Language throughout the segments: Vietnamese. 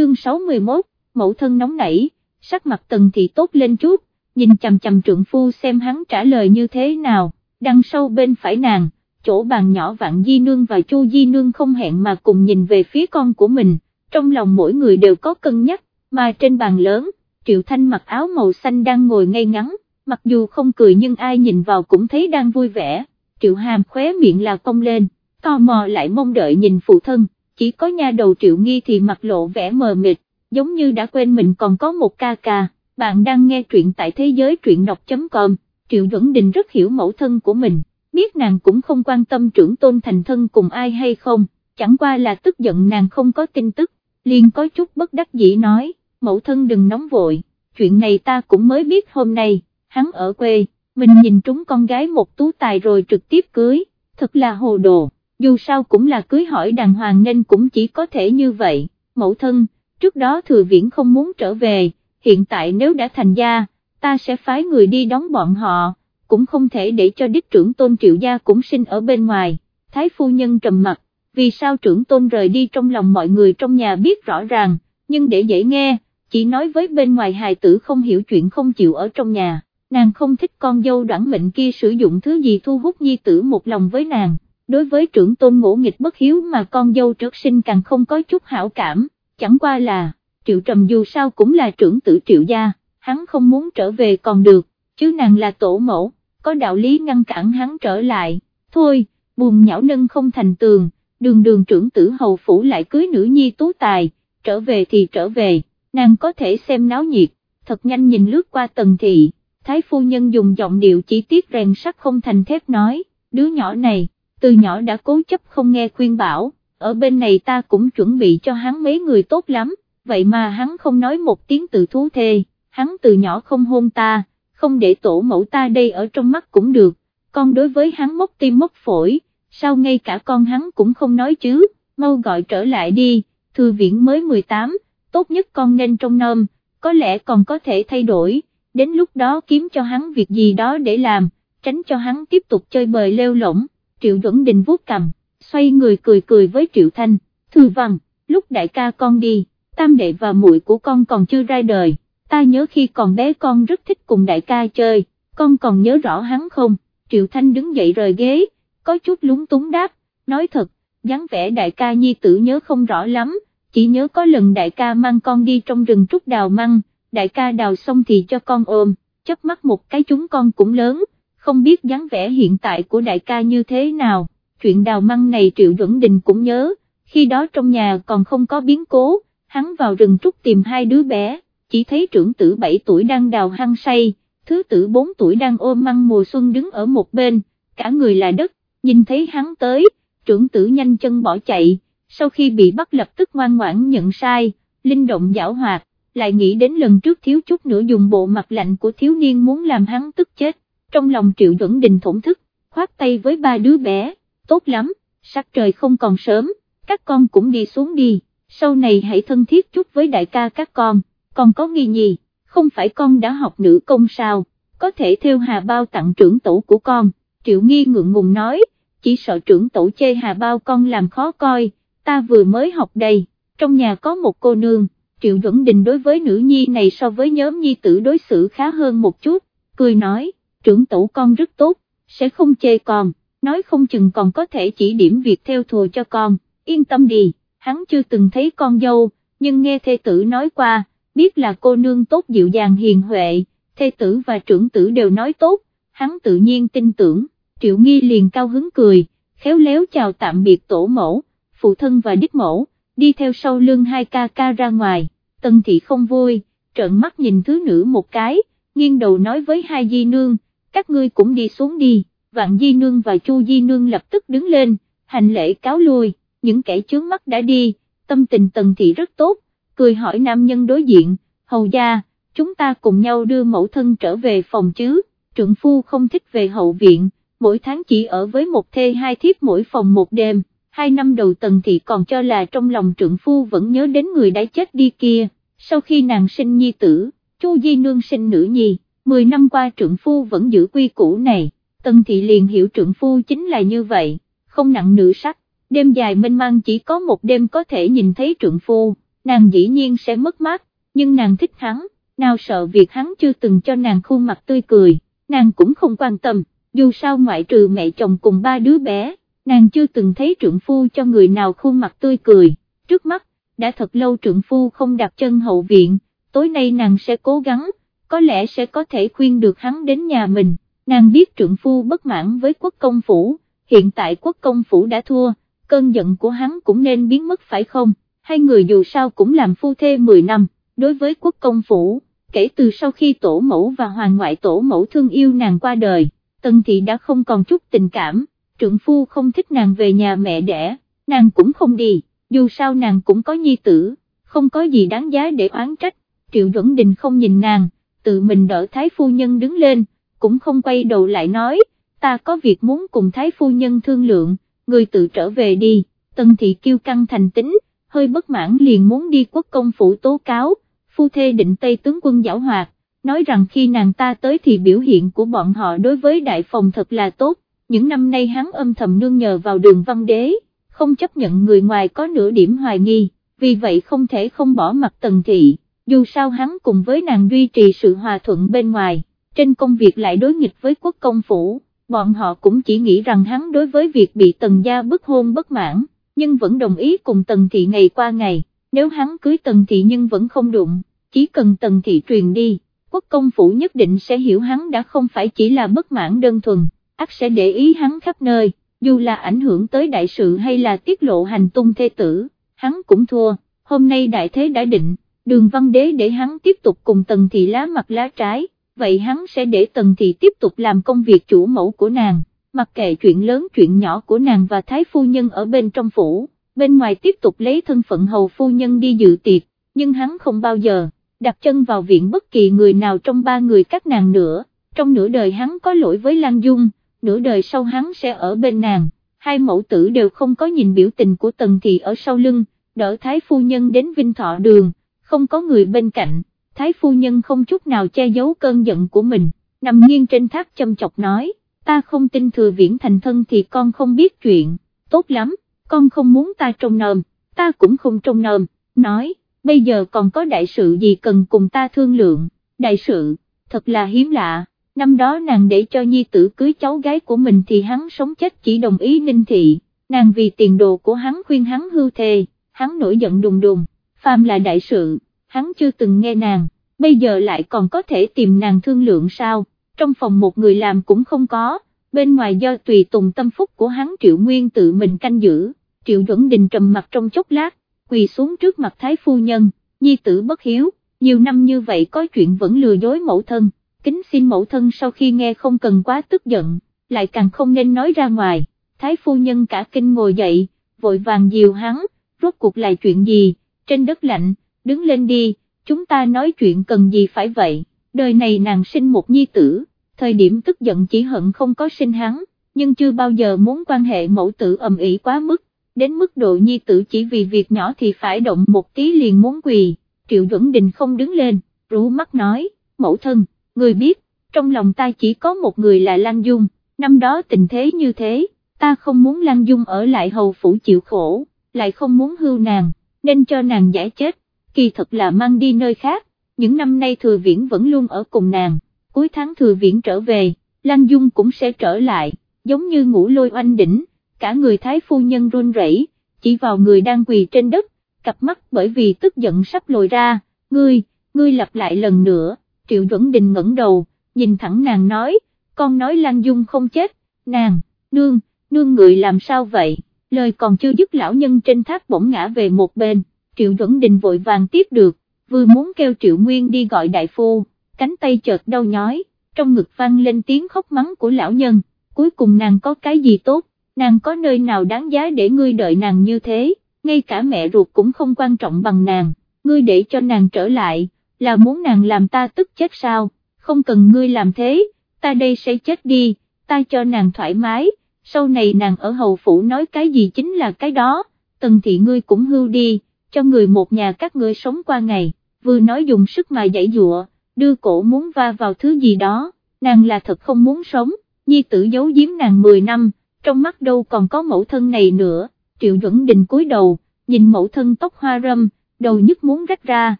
chương 61, mẫu thân nóng nảy, sắc mặt tần thị tốt lên chút, nhìn chầm chầm trượng phu xem hắn trả lời như thế nào, đằng sau bên phải nàng, chỗ bàn nhỏ vạn di nương và chu di nương không hẹn mà cùng nhìn về phía con của mình, trong lòng mỗi người đều có cân nhắc, mà trên bàn lớn, triệu thanh mặc áo màu xanh đang ngồi ngay ngắn, mặc dù không cười nhưng ai nhìn vào cũng thấy đang vui vẻ, triệu hàm khóe miệng là cong lên, tò mò lại mong đợi nhìn phụ thân, chỉ có nha đầu triệu nghi thì mặt lộ vẻ mờ mịt, giống như đã quên mình còn có một ca ca, bạn đang nghe truyện tại thế giới truyện đọc.com, triệu duẩn đình rất hiểu mẫu thân của mình, biết nàng cũng không quan tâm trưởng tôn thành thân cùng ai hay không, chẳng qua là tức giận nàng không có tin tức, liền có chút bất đắc dĩ nói, mẫu thân đừng nóng vội, chuyện này ta cũng mới biết hôm nay hắn ở quê, mình nhìn trúng con gái một tú tài rồi trực tiếp cưới, thật là hồ đồ, dù sao cũng là cưới hỏi đàng hoàng nên cũng chỉ có thể như vậy, mẫu thân, trước đó thừa viễn không muốn trở về, hiện tại nếu đã thành gia, ta sẽ phái người đi đón bọn họ, cũng không thể để cho đích trưởng tôn triệu gia cũng sinh ở bên ngoài, thái phu nhân trầm mặt, vì sao trưởng tôn rời đi trong lòng mọi người trong nhà biết rõ ràng, nhưng để dễ nghe, chỉ nói với bên ngoài hài tử không hiểu chuyện không chịu ở trong nhà. Nàng không thích con dâu đoạn mệnh kia sử dụng thứ gì thu hút nhi tử một lòng với nàng, đối với trưởng tôn ngỗ nghịch bất hiếu mà con dâu trước sinh càng không có chút hảo cảm, chẳng qua là, triệu trầm dù sao cũng là trưởng tử triệu gia, hắn không muốn trở về còn được, chứ nàng là tổ mẫu, có đạo lý ngăn cản hắn trở lại, thôi, buồn nhão nâng không thành tường, đường đường trưởng tử hầu phủ lại cưới nữ nhi tú tài, trở về thì trở về, nàng có thể xem náo nhiệt, thật nhanh nhìn lướt qua tầng thị thái phu nhân dùng giọng điệu chỉ tiết rèn sắt không thành thép nói, đứa nhỏ này, từ nhỏ đã cố chấp không nghe khuyên bảo, ở bên này ta cũng chuẩn bị cho hắn mấy người tốt lắm, vậy mà hắn không nói một tiếng tự thú thê, hắn từ nhỏ không hôn ta, không để tổ mẫu ta đây ở trong mắt cũng được, con đối với hắn mốc tim mốc phổi, sao ngay cả con hắn cũng không nói chứ, mau gọi trở lại đi, thư viện mới 18, tốt nhất con nên trong nôm, có lẽ còn có thể thay đổi đến lúc đó kiếm cho hắn việc gì đó để làm, tránh cho hắn tiếp tục chơi bời leo lỏng, Triệu Duẩn Đình vuốt cầm, xoay người cười cười với Triệu Thanh, thư văn, lúc đại ca con đi, tam đệ và muội của con còn chưa ra đời, ta nhớ khi còn bé con rất thích cùng đại ca chơi, con còn nhớ rõ hắn không, Triệu Thanh đứng dậy rời ghế, có chút lúng túng đáp, nói thật, dáng vẻ đại ca nhi tử nhớ không rõ lắm, chỉ nhớ có lần đại ca mang con đi trong rừng trúc đào măng, đại ca đào xong thì cho con ôm, chớp mắt một cái chúng con cũng lớn, không biết dáng vẻ hiện tại của đại ca như thế nào, chuyện đào măng này Triệu Duẩn Đình cũng nhớ, khi đó trong nhà còn không có biến cố, hắn vào rừng trúc tìm hai đứa bé, chỉ thấy trưởng tử 7 tuổi đang đào hăng say, thứ tử 4 tuổi đang ôm măng mùa xuân đứng ở một bên, cả người là đất, nhìn thấy hắn tới, trưởng tử nhanh chân bỏ chạy, sau khi bị bắt lập tức ngoan ngoãn nhận sai, linh động giảo hoạt, lại nghĩ đến lần trước thiếu chút nữa dùng bộ mặt lạnh của thiếu niên muốn làm hắn tức chết, trong lòng triệu duẩn đình thổn thức, khoát tay với ba đứa bé, tốt lắm, sắc trời không còn sớm, các con cũng đi xuống đi, sau này hãy thân thiết chút với đại ca các con, còn có nghi nhì, không phải con đã học nữ công sao, có thể theo hà bao tặng trưởng tổ của con, triệu nghi ngượng ngùng nói, chỉ sợ trưởng tổ chê hà bao con làm khó coi, ta vừa mới học đây, trong nhà có một cô nương. Triệu Duẩn Đình đối với nữ nhi này so với nhóm nhi tử đối xử khá hơn một chút, cười nói, trưởng tẩu con rất tốt, sẽ không chê con, nói không chừng còn có thể chỉ điểm việc theo thùa cho con, yên tâm đi, hắn chưa từng thấy con dâu, nhưng nghe thê tử nói qua, biết là cô nương tốt dịu dàng hiền huệ, thê tử và trưởng tử đều nói tốt, hắn tự nhiên tin tưởng, triệu nghi liền cao hứng cười, khéo léo chào tạm biệt tổ mẫu, phụ thân và đích mẫu đi theo sau lưng hai ca ca ra ngoài, tần thị không vui, trợn mắt nhìn thứ nữ một cái, nghiêng đầu nói với hai di nương, các ngươi cũng đi xuống đi, vạn di nương và chu di nương lập tức đứng lên, hành lễ cáo lui, những kẻ chướng mắt đã đi, tâm tình tần thị rất tốt, cười hỏi nam nhân đối diện, hầu gia, chúng ta cùng nhau đưa mẫu thân trở về phòng chứ, trượng phu không thích về hậu viện, mỗi tháng chỉ ở với một thê hai thiếp mỗi phòng một đêm, hai năm đầu tần thị còn cho là trong lòng trượng phu vẫn nhớ đến người đã chết đi kia, sau khi nàng sinh nhi tử, Chu Di Nương sinh nữ nhi, 10 năm qua trượng phu vẫn giữ quy củ này, tần thị liền hiểu trượng phu chính là như vậy, không nặng nữ sắc, đêm dài mênh mang chỉ có một đêm có thể nhìn thấy trượng phu, nàng dĩ nhiên sẽ mất mát, nhưng nàng thích hắn, nào sợ việc hắn chưa từng cho nàng khuôn mặt tươi cười, nàng cũng không quan tâm, dù sao ngoại trừ mẹ chồng cùng ba đứa bé, nàng chưa từng thấy trượng phu cho người nào khuôn mặt tươi cười, trước mắt, đã thật lâu trượng phu không đặt chân hậu viện, tối nay nàng sẽ cố gắng, có lẽ sẽ có thể khuyên được hắn đến nhà mình, nàng biết trượng phu bất mãn với quốc công phủ, hiện tại quốc công phủ đã thua, cơn giận của hắn cũng nên biến mất phải không, hai người dù sao cũng làm phu thê 10 năm, đối với quốc công phủ, kể từ sau khi tổ mẫu và hoàng ngoại tổ mẫu thương yêu nàng qua đời, tần thị đã không còn chút tình cảm, trượng phu không thích nàng về nhà mẹ đẻ, nàng cũng không đi, dù sao nàng cũng có nhi tử, không có gì đáng giá để oán trách, triệu duẩn đình không nhìn nàng, tự mình đỡ thái phu nhân đứng lên, cũng không quay đầu lại nói, ta có việc muốn cùng thái phu nhân thương lượng, người tự trở về đi, tần thị kêu căng thành tính, hơi bất mãn liền muốn đi quốc công phủ tố cáo, phu thê định Tây tướng quân giảo hoạt, nói rằng khi nàng ta tới thì biểu hiện của bọn họ đối với đại phòng thật là tốt, những năm nay hắn âm thầm nương nhờ vào đường văn đế, không chấp nhận người ngoài có nửa điểm hoài nghi, vì vậy không thể không bỏ mặt tần thị, dù sao hắn cùng với nàng duy trì sự hòa thuận bên ngoài, trên công việc lại đối nghịch với quốc công phủ, bọn họ cũng chỉ nghĩ rằng hắn đối với việc bị tần gia bức hôn bất mãn, nhưng vẫn đồng ý cùng tần thị ngày qua ngày, nếu hắn cưới tần thị nhưng vẫn không đụng, chỉ cần tần thị truyền đi, quốc công phủ nhất định sẽ hiểu hắn đã không phải chỉ là bất mãn đơn thuần, ác sẽ để ý hắn khắp nơi, dù là ảnh hưởng tới đại sự hay là tiết lộ hành tung thê tử, hắn cũng thua, hôm nay đại thế đã định, đường văn đế để hắn tiếp tục cùng tần thị lá mặt lá trái, vậy hắn sẽ để tần thị tiếp tục làm công việc chủ mẫu của nàng, mặc kệ chuyện lớn chuyện nhỏ của nàng và thái phu nhân ở bên trong phủ, bên ngoài tiếp tục lấy thân phận hầu phu nhân đi dự tiệc, nhưng hắn không bao giờ đặt chân vào viện bất kỳ người nào trong ba người các nàng nữa, trong nửa đời hắn có lỗi với Lan Dung, nửa đời sau hắn sẽ ở bên nàng, hai mẫu tử đều không có nhìn biểu tình của Tần Thị ở sau lưng, đỡ Thái Phu Nhân đến Vinh Thọ Đường, không có người bên cạnh, Thái Phu Nhân không chút nào che giấu cơn giận của mình, nằm nghiêng trên tháp châm chọc nói, ta không tin thừa viễn thành thân thì con không biết chuyện, tốt lắm, con không muốn ta trông nơm, ta cũng không trông nơm, nói bây giờ còn có đại sự gì cần cùng ta thương lượng, đại sự, thật là hiếm lạ, năm đó nàng để cho nhi tử cưới cháu gái của mình thì hắn sống chết chỉ đồng ý ninh thị, nàng vì tiền đồ của hắn khuyên hắn hưu thề, hắn nổi giận đùng đùng, phàm là đại sự, hắn chưa từng nghe nàng, bây giờ lại còn có thể tìm nàng thương lượng sao, trong phòng một người làm cũng không có, bên ngoài do tùy tùng tâm phúc của hắn Triệu Nguyên tự mình canh giữ, Triệu Duẩn Đình trầm mặt trong chốc lát, quỳ xuống trước mặt thái phu nhân, nhi tử bất hiếu, nhiều năm như vậy có chuyện vẫn lừa dối mẫu thân, kính xin mẫu thân sau khi nghe không cần quá tức giận, lại càng không nên nói ra ngoài, thái phu nhân cả kinh ngồi dậy, vội vàng dìu hắn, rốt cuộc là chuyện gì, trên đất lạnh, đứng lên đi, chúng ta nói chuyện cần gì phải vậy, đời này nàng sinh một nhi tử, thời điểm tức giận chỉ hận không có sinh hắn, nhưng chưa bao giờ muốn quan hệ mẫu tử ầm ĩ quá mức, đến mức độ nhi tử chỉ vì việc nhỏ thì phải động một tí liền muốn quỳ, Triệu Duẩn Đình không đứng lên, rú mắt nói, mẫu thân, người biết, trong lòng ta chỉ có một người là Lan Dung, năm đó tình thế như thế, ta không muốn Lan Dung ở lại hầu phủ chịu khổ, lại không muốn hưu nàng, nên cho nàng giải chết, kỳ thật là mang đi nơi khác, những năm nay thừa viễn vẫn luôn ở cùng nàng, cuối tháng thừa viễn trở về, Lan Dung cũng sẽ trở lại, giống như ngủ lôi oanh đỉnh cả người thái phu nhân run rẩy, chỉ vào người đang quỳ trên đất, cặp mắt bởi vì tức giận sắp lồi ra, ngươi, ngươi lặp lại lần nữa, triệu duẩn đình ngẩng đầu, nhìn thẳng nàng nói, con nói Lan Dung không chết, nàng, nương, nương người làm sao vậy, lời còn chưa dứt lão nhân trên tháp bỗng ngã về một bên, triệu duẩn đình vội vàng tiếp được, vừa muốn kêu triệu nguyên đi gọi đại phu, cánh tay chợt đau nhói, trong ngực vang lên tiếng khóc mắng của lão nhân, cuối cùng nàng có cái gì tốt, nàng có nơi nào đáng giá để ngươi đợi nàng như thế, ngay cả mẹ ruột cũng không quan trọng bằng nàng, ngươi để cho nàng trở lại, là muốn nàng làm ta tức chết sao, không cần ngươi làm thế, ta đây sẽ chết đi, ta cho nàng thoải mái, sau này nàng ở hầu phủ nói cái gì chính là cái đó, tần thị ngươi cũng hưu đi, cho người một nhà các ngươi sống qua ngày, vừa nói dùng sức mà dãy dụa, đưa cổ muốn va vào thứ gì đó, nàng là thật không muốn sống, nhi tử giấu giếm nàng 10 năm, trong mắt đâu còn có mẫu thân này nữa, Triệu Duẩn Đình cúi đầu, nhìn mẫu thân tóc hoa râm, đầu nhức muốn rách ra,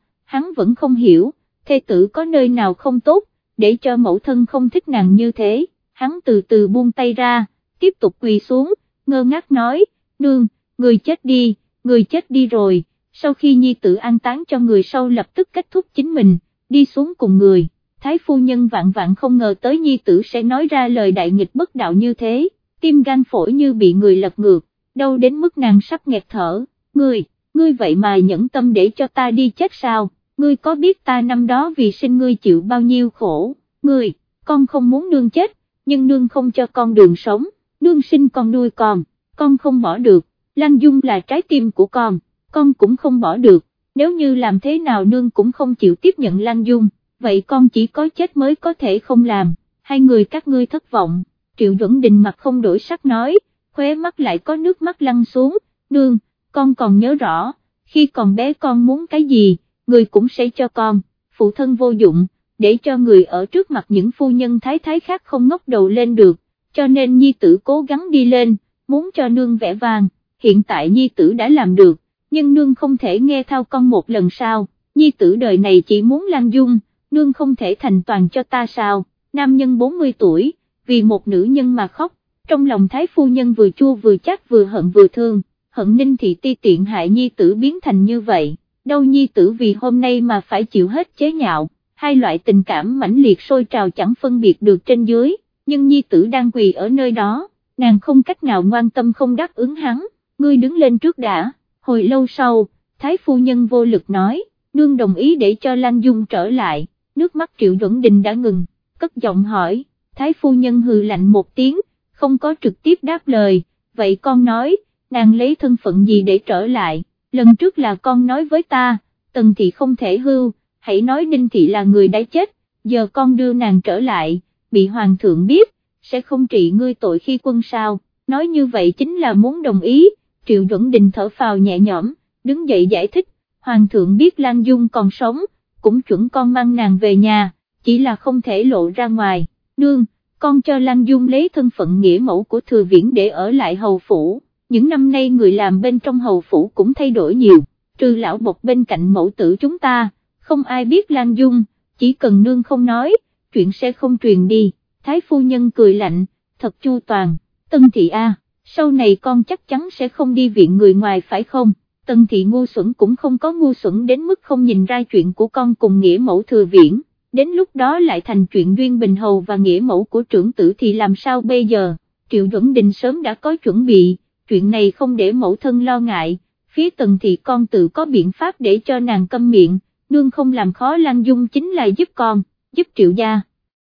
hắn vẫn không hiểu, thê tử có nơi nào không tốt, để cho mẫu thân không thích nàng như thế, hắn từ từ buông tay ra, tiếp tục quỳ xuống, ngơ ngác nói, nương, người chết đi, người chết đi rồi, sau khi nhi tử an táng cho người sau lập tức kết thúc chính mình, đi xuống cùng người, thái phu nhân vạn vạn không ngờ tới nhi tử sẽ nói ra lời đại nghịch bất đạo như thế, tim gan phổi như bị người lật ngược, đâu đến mức nàng sắp nghẹt thở, ngươi, ngươi vậy mà nhẫn tâm để cho ta đi chết sao, ngươi có biết ta năm đó vì sinh ngươi chịu bao nhiêu khổ, ngươi, con không muốn nương chết, nhưng nương không cho con đường sống, nương sinh con nuôi con, con không bỏ được, Lan Dung là trái tim của con, con cũng không bỏ được, nếu như làm thế nào nương cũng không chịu tiếp nhận Lan Dung, vậy con chỉ có chết mới có thể không làm, hai người các ngươi thất vọng, Triệu Duẩn Đình mặt không đổi sắc nói, khóe mắt lại có nước mắt lăn xuống, nương, con còn nhớ rõ, khi còn bé con muốn cái gì, người cũng sẽ cho con, phụ thân vô dụng, để cho người ở trước mặt những phu nhân thái thái khác không ngóc đầu lên được, cho nên nhi tử cố gắng đi lên, muốn cho nương vẽ vàng, hiện tại nhi tử đã làm được, nhưng nương không thể nghe thao con một lần sao, nhi tử đời này chỉ muốn lan dung, nương không thể thành toàn cho ta sao, nam nhân 40 tuổi, vì một nữ nhân mà khóc, trong lòng thái phu nhân vừa chua vừa chắc vừa hận vừa thương, hận ninh thị ti tiện hại nhi tử biến thành như vậy, đâu nhi tử vì hôm nay mà phải chịu hết chế nhạo, hai loại tình cảm mãnh liệt sôi trào chẳng phân biệt được trên dưới, nhưng nhi tử đang quỳ ở nơi đó, nàng không cách nào ngoan tâm không đáp ứng hắn, ngươi đứng lên trước đã, hồi lâu sau, thái phu nhân vô lực nói, nương đồng ý để cho Lan Dung trở lại, nước mắt triệu duẩn đình đã ngừng, cất giọng hỏi, thái phu nhân hừ lạnh một tiếng, không có trực tiếp đáp lời, vậy con nói, nàng lấy thân phận gì để trở lại, lần trước là con nói với ta, tần thị không thể hưu, hãy nói Đinh thị là người đã chết, giờ con đưa nàng trở lại, bị hoàng thượng biết, sẽ không trị ngươi tội khi quân sao, nói như vậy chính là muốn đồng ý, triệu duẩn đình thở phào nhẹ nhõm, đứng dậy giải thích, hoàng thượng biết Lan Dung còn sống, cũng chuẩn con mang nàng về nhà, chỉ là không thể lộ ra ngoài, nương, con cho Lan Dung lấy thân phận nghĩa mẫu của thừa viễn để ở lại hầu phủ, những năm nay người làm bên trong hầu phủ cũng thay đổi nhiều, trừ lão bột bên cạnh mẫu tử chúng ta, không ai biết Lan Dung, chỉ cần nương không nói, chuyện sẽ không truyền đi, thái phu nhân cười lạnh, thật chu toàn, tân thị A, sau này con chắc chắn sẽ không đi viện người ngoài phải không? Tân thị ngu xuẩn cũng không có ngu xuẩn đến mức không nhìn ra chuyện của con cùng nghĩa mẫu thừa viễn, đến lúc đó lại thành chuyện duyên bình hầu và nghĩa mẫu của trưởng tử thì làm sao bây giờ, Triệu Duẩn Đình sớm đã có chuẩn bị, chuyện này không để mẫu thân lo ngại, phía tần thị con tự có biện pháp để cho nàng câm miệng, nương không làm khó Lan Dung chính là giúp con, giúp Triệu gia.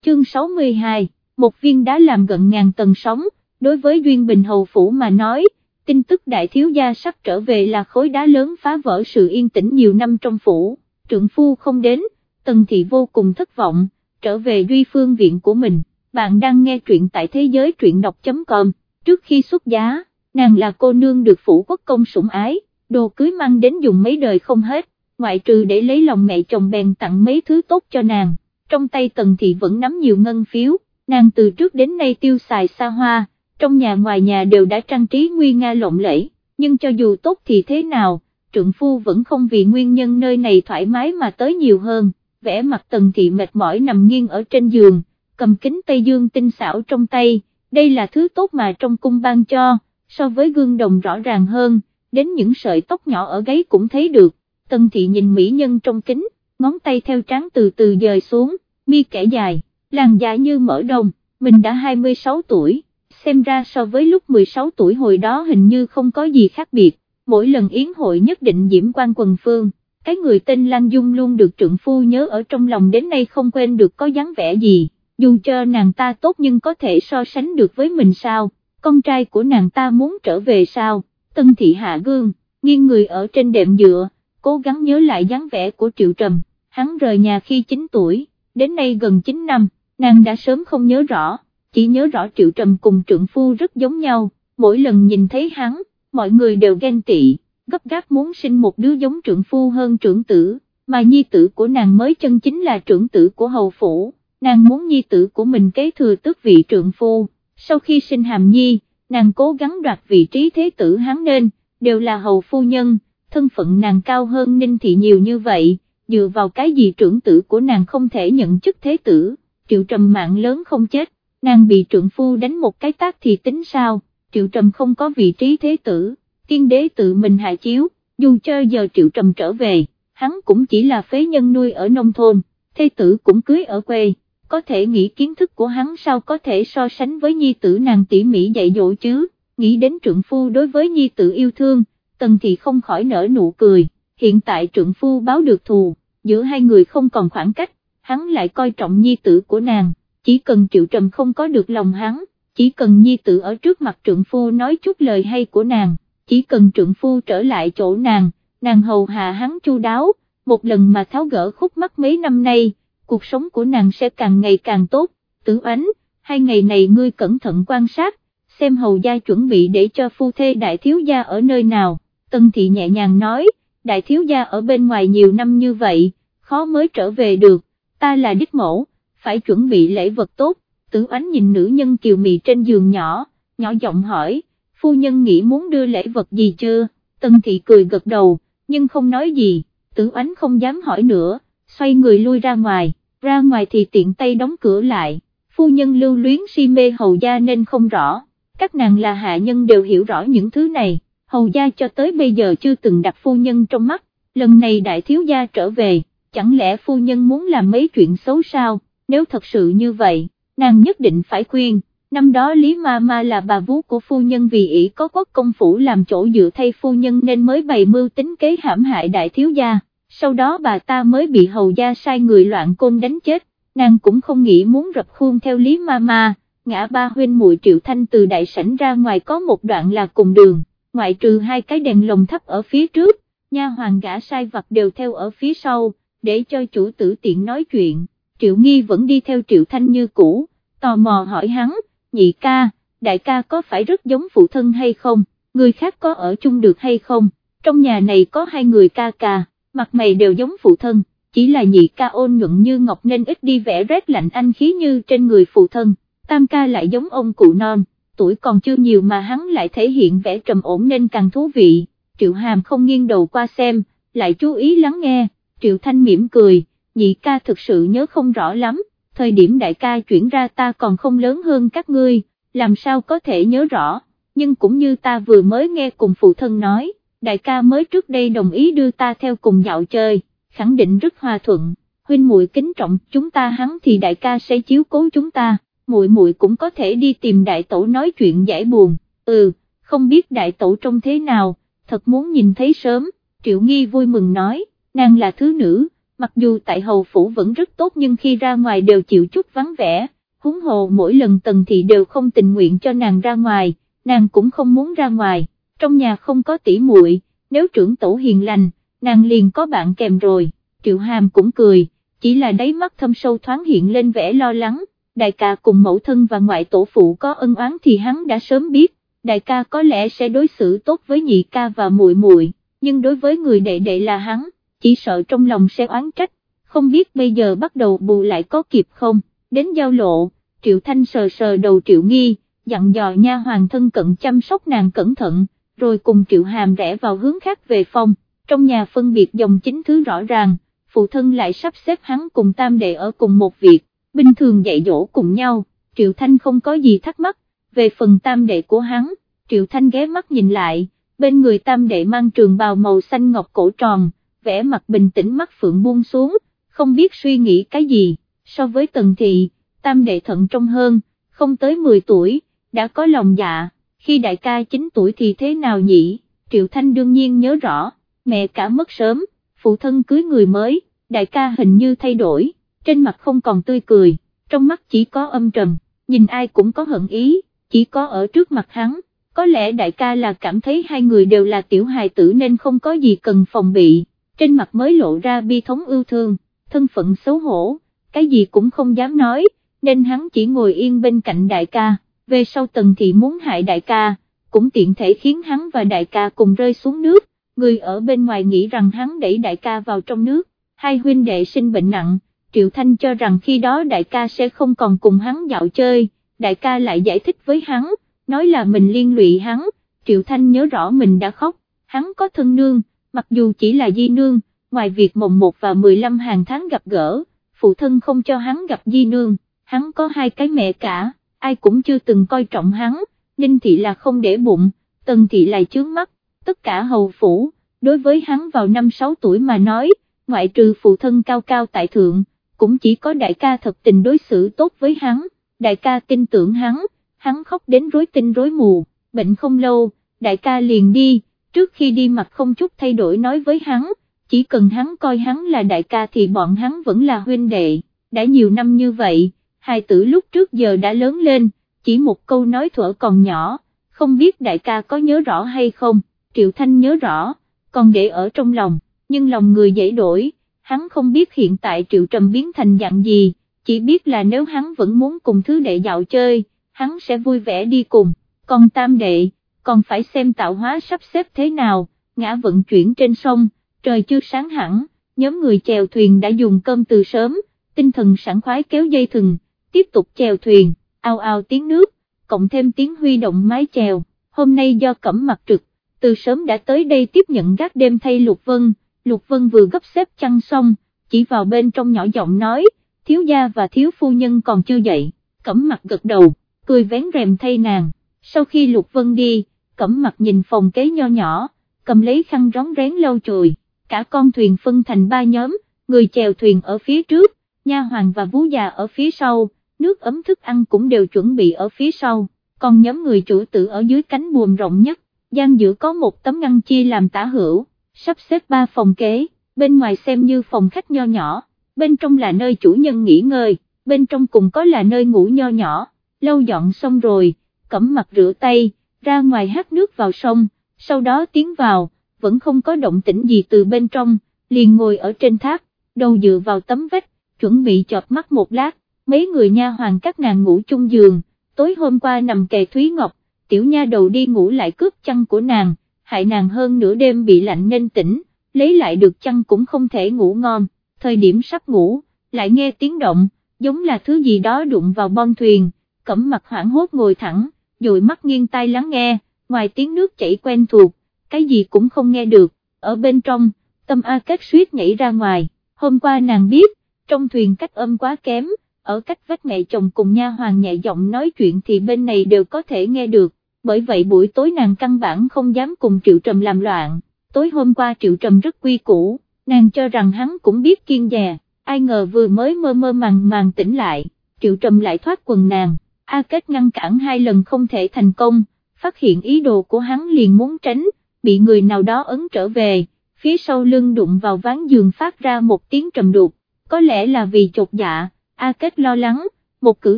Chương 62, một viên đá làm gần ngàn tầng sóng, đối với Duyên Bình Hầu Phủ mà nói, tin tức đại thiếu gia sắp trở về là khối đá lớn phá vỡ sự yên tĩnh nhiều năm trong phủ, trượng phu không đến, tần thị vô cùng thất vọng, trở về duy phương viện của mình, bạn đang nghe truyện tại thế giới truyện đọc.com, trước khi xuất giá, nàng là cô nương được phủ quốc công sủng ái, đồ cưới mang đến dùng mấy đời không hết, ngoại trừ để lấy lòng mẹ chồng bèn tặng mấy thứ tốt cho nàng, trong tay tần thị vẫn nắm nhiều ngân phiếu, nàng từ trước đến nay tiêu xài xa hoa, trong nhà ngoài nhà đều đã trang trí nguy nga lộng lẫy, nhưng cho dù tốt thì thế nào, trượng phu vẫn không vì nguyên nhân nơi này thoải mái mà tới nhiều hơn, vẽ mặt tần thị mệt mỏi nằm nghiêng ở trên giường, cầm kính Tây Dương tinh xảo trong tay, đây là thứ tốt mà trong cung ban cho, so với gương đồng rõ ràng hơn, đến những sợi tóc nhỏ ở gáy cũng thấy được, tần thị nhìn mỹ nhân trong kính, ngón tay theo trán từ từ dời xuống, mi kẻ dài, làn da như mỡ đồng. mình đã 26 tuổi xem ra so với lúc 16 tuổi hồi đó hình như không có gì khác biệt, mỗi lần yến hội nhất định diễm quan quần phương, cái người tên Lan Dung luôn được trượng phu nhớ ở trong lòng đến nay không quên được có dáng vẻ gì, dù cho nàng ta tốt nhưng có thể so sánh được với mình sao, con trai của nàng ta muốn trở về sao, tân thị hạ gương, nghiêng người ở trên đệm dựa, cố gắng nhớ lại dáng vẻ của Triệu Trầm, hắn rời nhà khi 9 tuổi, đến nay gần 9 năm, nàng đã sớm không nhớ rõ chỉ nhớ rõ Triệu Trầm cùng trượng phu rất giống nhau, mỗi lần nhìn thấy hắn, mọi người đều ghen tị, gấp gáp muốn sinh một đứa giống trượng phu hơn trưởng tử, mà nhi tử của nàng mới chân chính là trưởng tử của hầu phủ, nàng muốn nhi tử của mình kế thừa tước vị trượng phu, sau khi sinh hàm nhi, nàng cố gắng đoạt vị trí thế tử hắn nên, đều là hầu phu nhân, thân phận nàng cao hơn Ninh Thị nhiều như vậy, dựa vào cái gì trưởng tử của nàng không thể nhận chức thế tử, triệu trầm mạng lớn không chết, nàng bị trượng phu đánh một cái tác thì tính sao, triệu trầm không có vị trí thế tử, tiên đế tự mình hạ chiếu, dù cho giờ triệu trầm trở về, hắn cũng chỉ là phế nhân nuôi ở nông thôn, thế tử cũng cưới ở quê, có thể nghĩ kiến thức của hắn sao có thể so sánh với nhi tử nàng tỉ mỉ dạy dỗ chứ, nghĩ đến trượng phu đối với nhi tử yêu thương, tần thì không khỏi nở nụ cười, hiện tại trượng phu báo được thù, giữa hai người không còn khoảng cách, hắn lại coi trọng nhi tử của nàng, chỉ cần triệu trầm không có được lòng hắn, chỉ cần nhi tử ở trước mặt trượng phu nói chút lời hay của nàng, chỉ cần trượng phu trở lại chỗ nàng, nàng hầu hạ hắn chu đáo, một lần mà tháo gỡ khúc mắc mấy năm nay, cuộc sống của nàng sẽ càng ngày càng tốt, tử ánh, hai ngày này ngươi cẩn thận quan sát, xem hầu gia chuẩn bị để cho phu thê đại thiếu gia ở nơi nào, tân thị nhẹ nhàng nói, đại thiếu gia ở bên ngoài nhiều năm như vậy, khó mới trở về được, ta là đích mẫu, phải chuẩn bị lễ vật tốt, tử ánh nhìn nữ nhân kiều mị trên giường nhỏ, nhỏ giọng hỏi, phu nhân nghĩ muốn đưa lễ vật gì chưa, tân thị cười gật đầu, nhưng không nói gì, tử ánh không dám hỏi nữa, xoay người lui ra ngoài, ra ngoài thì tiện tay đóng cửa lại, phu nhân lưu luyến si mê hầu gia nên không rõ, các nàng là hạ nhân đều hiểu rõ những thứ này, hầu gia cho tới bây giờ chưa từng đặt phu nhân trong mắt, lần này đại thiếu gia trở về, chẳng lẽ phu nhân muốn làm mấy chuyện xấu sao, nếu thật sự như vậy, nàng nhất định phải khuyên. Năm đó Lý Ma Ma là bà vú của phu nhân vì ỷ có quốc công phủ làm chỗ dựa thay phu nhân nên mới bày mưu tính kế hãm hại đại thiếu gia, sau đó bà ta mới bị hầu gia sai người loạn côn đánh chết, nàng cũng không nghĩ muốn rập khuôn theo Lý Ma Ma, ngã ba huynh muội triệu thanh từ đại sảnh ra ngoài có một đoạn là cùng đường, ngoại trừ hai cái đèn lồng thấp ở phía trước, nha hoàng gã sai vặt đều theo ở phía sau, để cho chủ tử tiện nói chuyện, triệu nghi vẫn đi theo triệu thanh như cũ, tò mò hỏi hắn, nhị ca, đại ca có phải rất giống phụ thân hay không, người khác có ở chung được hay không, trong nhà này có hai người ca ca, mặt mày đều giống phụ thân, chỉ là nhị ca ôn nhuận như ngọc nên ít đi vẻ rét lạnh anh khí như trên người phụ thân, tam ca lại giống ông cụ non, tuổi còn chưa nhiều mà hắn lại thể hiện vẻ trầm ổn nên càng thú vị, triệu hàm không nghiêng đầu qua xem, lại chú ý lắng nghe, triệu thanh mỉm cười, nhị ca thực sự nhớ không rõ lắm, thời điểm đại ca chuyển ra ta còn không lớn hơn các ngươi, làm sao có thể nhớ rõ, nhưng cũng như ta vừa mới nghe cùng phụ thân nói, đại ca mới trước đây đồng ý đưa ta theo cùng dạo chơi, khẳng định rất hòa thuận, huynh muội kính trọng chúng ta hắn thì đại ca sẽ chiếu cố chúng ta, muội muội cũng có thể đi tìm đại tổ nói chuyện giải buồn, ừ, không biết đại tổ trông thế nào, thật muốn nhìn thấy sớm, triệu nghi vui mừng nói, nàng là thứ nữ mặc dù tại hầu phủ vẫn rất tốt nhưng khi ra ngoài đều chịu chút vắng vẻ, huống hồ mỗi lần tần thị đều không tình nguyện cho nàng ra ngoài, nàng cũng không muốn ra ngoài, trong nhà không có tỷ muội, nếu trưởng tổ hiền lành, nàng liền có bạn kèm rồi, triệu hàm cũng cười, chỉ là đáy mắt thâm sâu thoáng hiện lên vẻ lo lắng, đại ca cùng mẫu thân và ngoại tổ phụ có ân oán thì hắn đã sớm biết, đại ca có lẽ sẽ đối xử tốt với nhị ca và muội muội, nhưng đối với người đệ đệ là hắn, chỉ sợ trong lòng sẽ oán trách, không biết bây giờ bắt đầu bù lại có kịp không, đến giao lộ, Triệu Thanh sờ sờ đầu Triệu Nghi, dặn dò nha hoàng thân cận chăm sóc nàng cẩn thận, rồi cùng Triệu Hàm rẽ vào hướng khác về phòng, trong nhà phân biệt dòng chính thứ rõ ràng, phụ thân lại sắp xếp hắn cùng tam đệ ở cùng một việc, bình thường dạy dỗ cùng nhau, Triệu Thanh không có gì thắc mắc, về phần tam đệ của hắn, Triệu Thanh ghé mắt nhìn lại, bên người tam đệ mang trường bào màu xanh ngọc cổ tròn, vẻ mặt bình tĩnh mắt phượng buông xuống, không biết suy nghĩ cái gì, so với tần thị, tam đệ thận trong hơn, không tới 10 tuổi, đã có lòng dạ, khi đại ca 9 tuổi thì thế nào nhỉ, Triệu Thanh đương nhiên nhớ rõ, mẹ cả mất sớm, phụ thân cưới người mới, đại ca hình như thay đổi, trên mặt không còn tươi cười, trong mắt chỉ có âm trầm, nhìn ai cũng có hận ý, chỉ có ở trước mặt hắn, có lẽ đại ca là cảm thấy hai người đều là tiểu hài tử nên không có gì cần phòng bị trên mặt mới lộ ra bi thống ưu thương, thân phận xấu hổ, cái gì cũng không dám nói, nên hắn chỉ ngồi yên bên cạnh đại ca, về sau tần thì muốn hại đại ca, cũng tiện thể khiến hắn và đại ca cùng rơi xuống nước, người ở bên ngoài nghĩ rằng hắn đẩy đại ca vào trong nước, hai huynh đệ sinh bệnh nặng, Triệu Thanh cho rằng khi đó đại ca sẽ không còn cùng hắn dạo chơi, đại ca lại giải thích với hắn, nói là mình liên lụy hắn, Triệu Thanh nhớ rõ mình đã khóc, hắn có thân nương, mặc dù chỉ là di nương, ngoài việc mồng 1 và 15 hàng tháng gặp gỡ, phụ thân không cho hắn gặp di nương, hắn có hai cái mẹ cả, ai cũng chưa từng coi trọng hắn, Ninh Thị là không để bụng, Tần Thị lại chướng mắt, tất cả hầu phủ, đối với hắn vào năm 6 tuổi mà nói, ngoại trừ phụ thân cao cao tại thượng, cũng chỉ có đại ca thật tình đối xử tốt với hắn, đại ca tin tưởng hắn, hắn khóc đến rối tinh rối mù, bệnh không lâu, đại ca liền đi, trước khi đi mặt không chút thay đổi nói với hắn, chỉ cần hắn coi hắn là đại ca thì bọn hắn vẫn là huynh đệ, đã nhiều năm như vậy, hai tử lúc trước giờ đã lớn lên, chỉ một câu nói thuở còn nhỏ, không biết đại ca có nhớ rõ hay không, Triệu Thanh nhớ rõ, còn để ở trong lòng, nhưng lòng người dễ đổi, hắn không biết hiện tại Triệu Trầm biến thành dạng gì, chỉ biết là nếu hắn vẫn muốn cùng thứ đệ dạo chơi, hắn sẽ vui vẻ đi cùng, còn tam đệ, còn phải xem tạo hóa sắp xếp thế nào, ngã vận chuyển trên sông, trời chưa sáng hẳn, nhóm người chèo thuyền đã dùng cơm từ sớm, tinh thần sảng khoái kéo dây thừng, tiếp tục chèo thuyền, ao ao tiếng nước, cộng thêm tiếng huy động mái chèo, hôm nay do cẩm mặt trực, từ sớm đã tới đây tiếp nhận gác đêm thay Lục Vân, Lục Vân vừa gấp xếp chăn xong, chỉ vào bên trong nhỏ giọng nói, thiếu gia và thiếu phu nhân còn chưa dậy, cẩm mặt gật đầu, cười vén rèm thay nàng, sau khi Lục Vân đi, cẩm mặt nhìn phòng kế nho nhỏ, cầm lấy khăn rón rén lau chùi, cả con thuyền phân thành ba nhóm, người chèo thuyền ở phía trước, nha hoàng và vú già ở phía sau, nước ấm thức ăn cũng đều chuẩn bị ở phía sau, còn nhóm người chủ tử ở dưới cánh buồm rộng nhất, gian giữa có một tấm ngăn chia làm tả hữu, sắp xếp ba phòng kế, bên ngoài xem như phòng khách nho nhỏ, bên trong là nơi chủ nhân nghỉ ngơi, bên trong cùng có là nơi ngủ nho nhỏ, lâu dọn xong rồi, cẩm mặt rửa tay, ra ngoài hát nước vào sông, sau đó tiến vào, vẫn không có động tĩnh gì từ bên trong, liền ngồi ở trên tháp, đầu dựa vào tấm vách, chuẩn bị chọt mắt một lát, mấy người nha hoàng các nàng ngủ chung giường, tối hôm qua nằm kề Thúy Ngọc, tiểu nha đầu đi ngủ lại cướp chăn của nàng, hại nàng hơn nửa đêm bị lạnh nên tỉnh, lấy lại được chăn cũng không thể ngủ ngon, thời điểm sắp ngủ, lại nghe tiếng động, giống là thứ gì đó đụng vào bon thuyền, cẩm mặt hoảng hốt ngồi thẳng, dụi mắt nghiêng tai lắng nghe, ngoài tiếng nước chảy quen thuộc, cái gì cũng không nghe được, ở bên trong, tâm A Kết suýt nhảy ra ngoài, hôm qua nàng biết, trong thuyền cách âm quá kém, ở cách vách mẹ chồng cùng nha hoàng nhẹ giọng nói chuyện thì bên này đều có thể nghe được, bởi vậy buổi tối nàng căn bản không dám cùng Triệu Trầm làm loạn, tối hôm qua Triệu Trầm rất quy củ, nàng cho rằng hắn cũng biết kiên dè, ai ngờ vừa mới mơ mơ màng màng tỉnh lại, Triệu Trầm lại thoát quần nàng, A Kết ngăn cản hai lần không thể thành công, phát hiện ý đồ của hắn liền muốn tránh, bị người nào đó ấn trở về, phía sau lưng đụng vào ván giường phát ra một tiếng trầm đục, có lẽ là vì chột dạ, A Kết lo lắng, một cử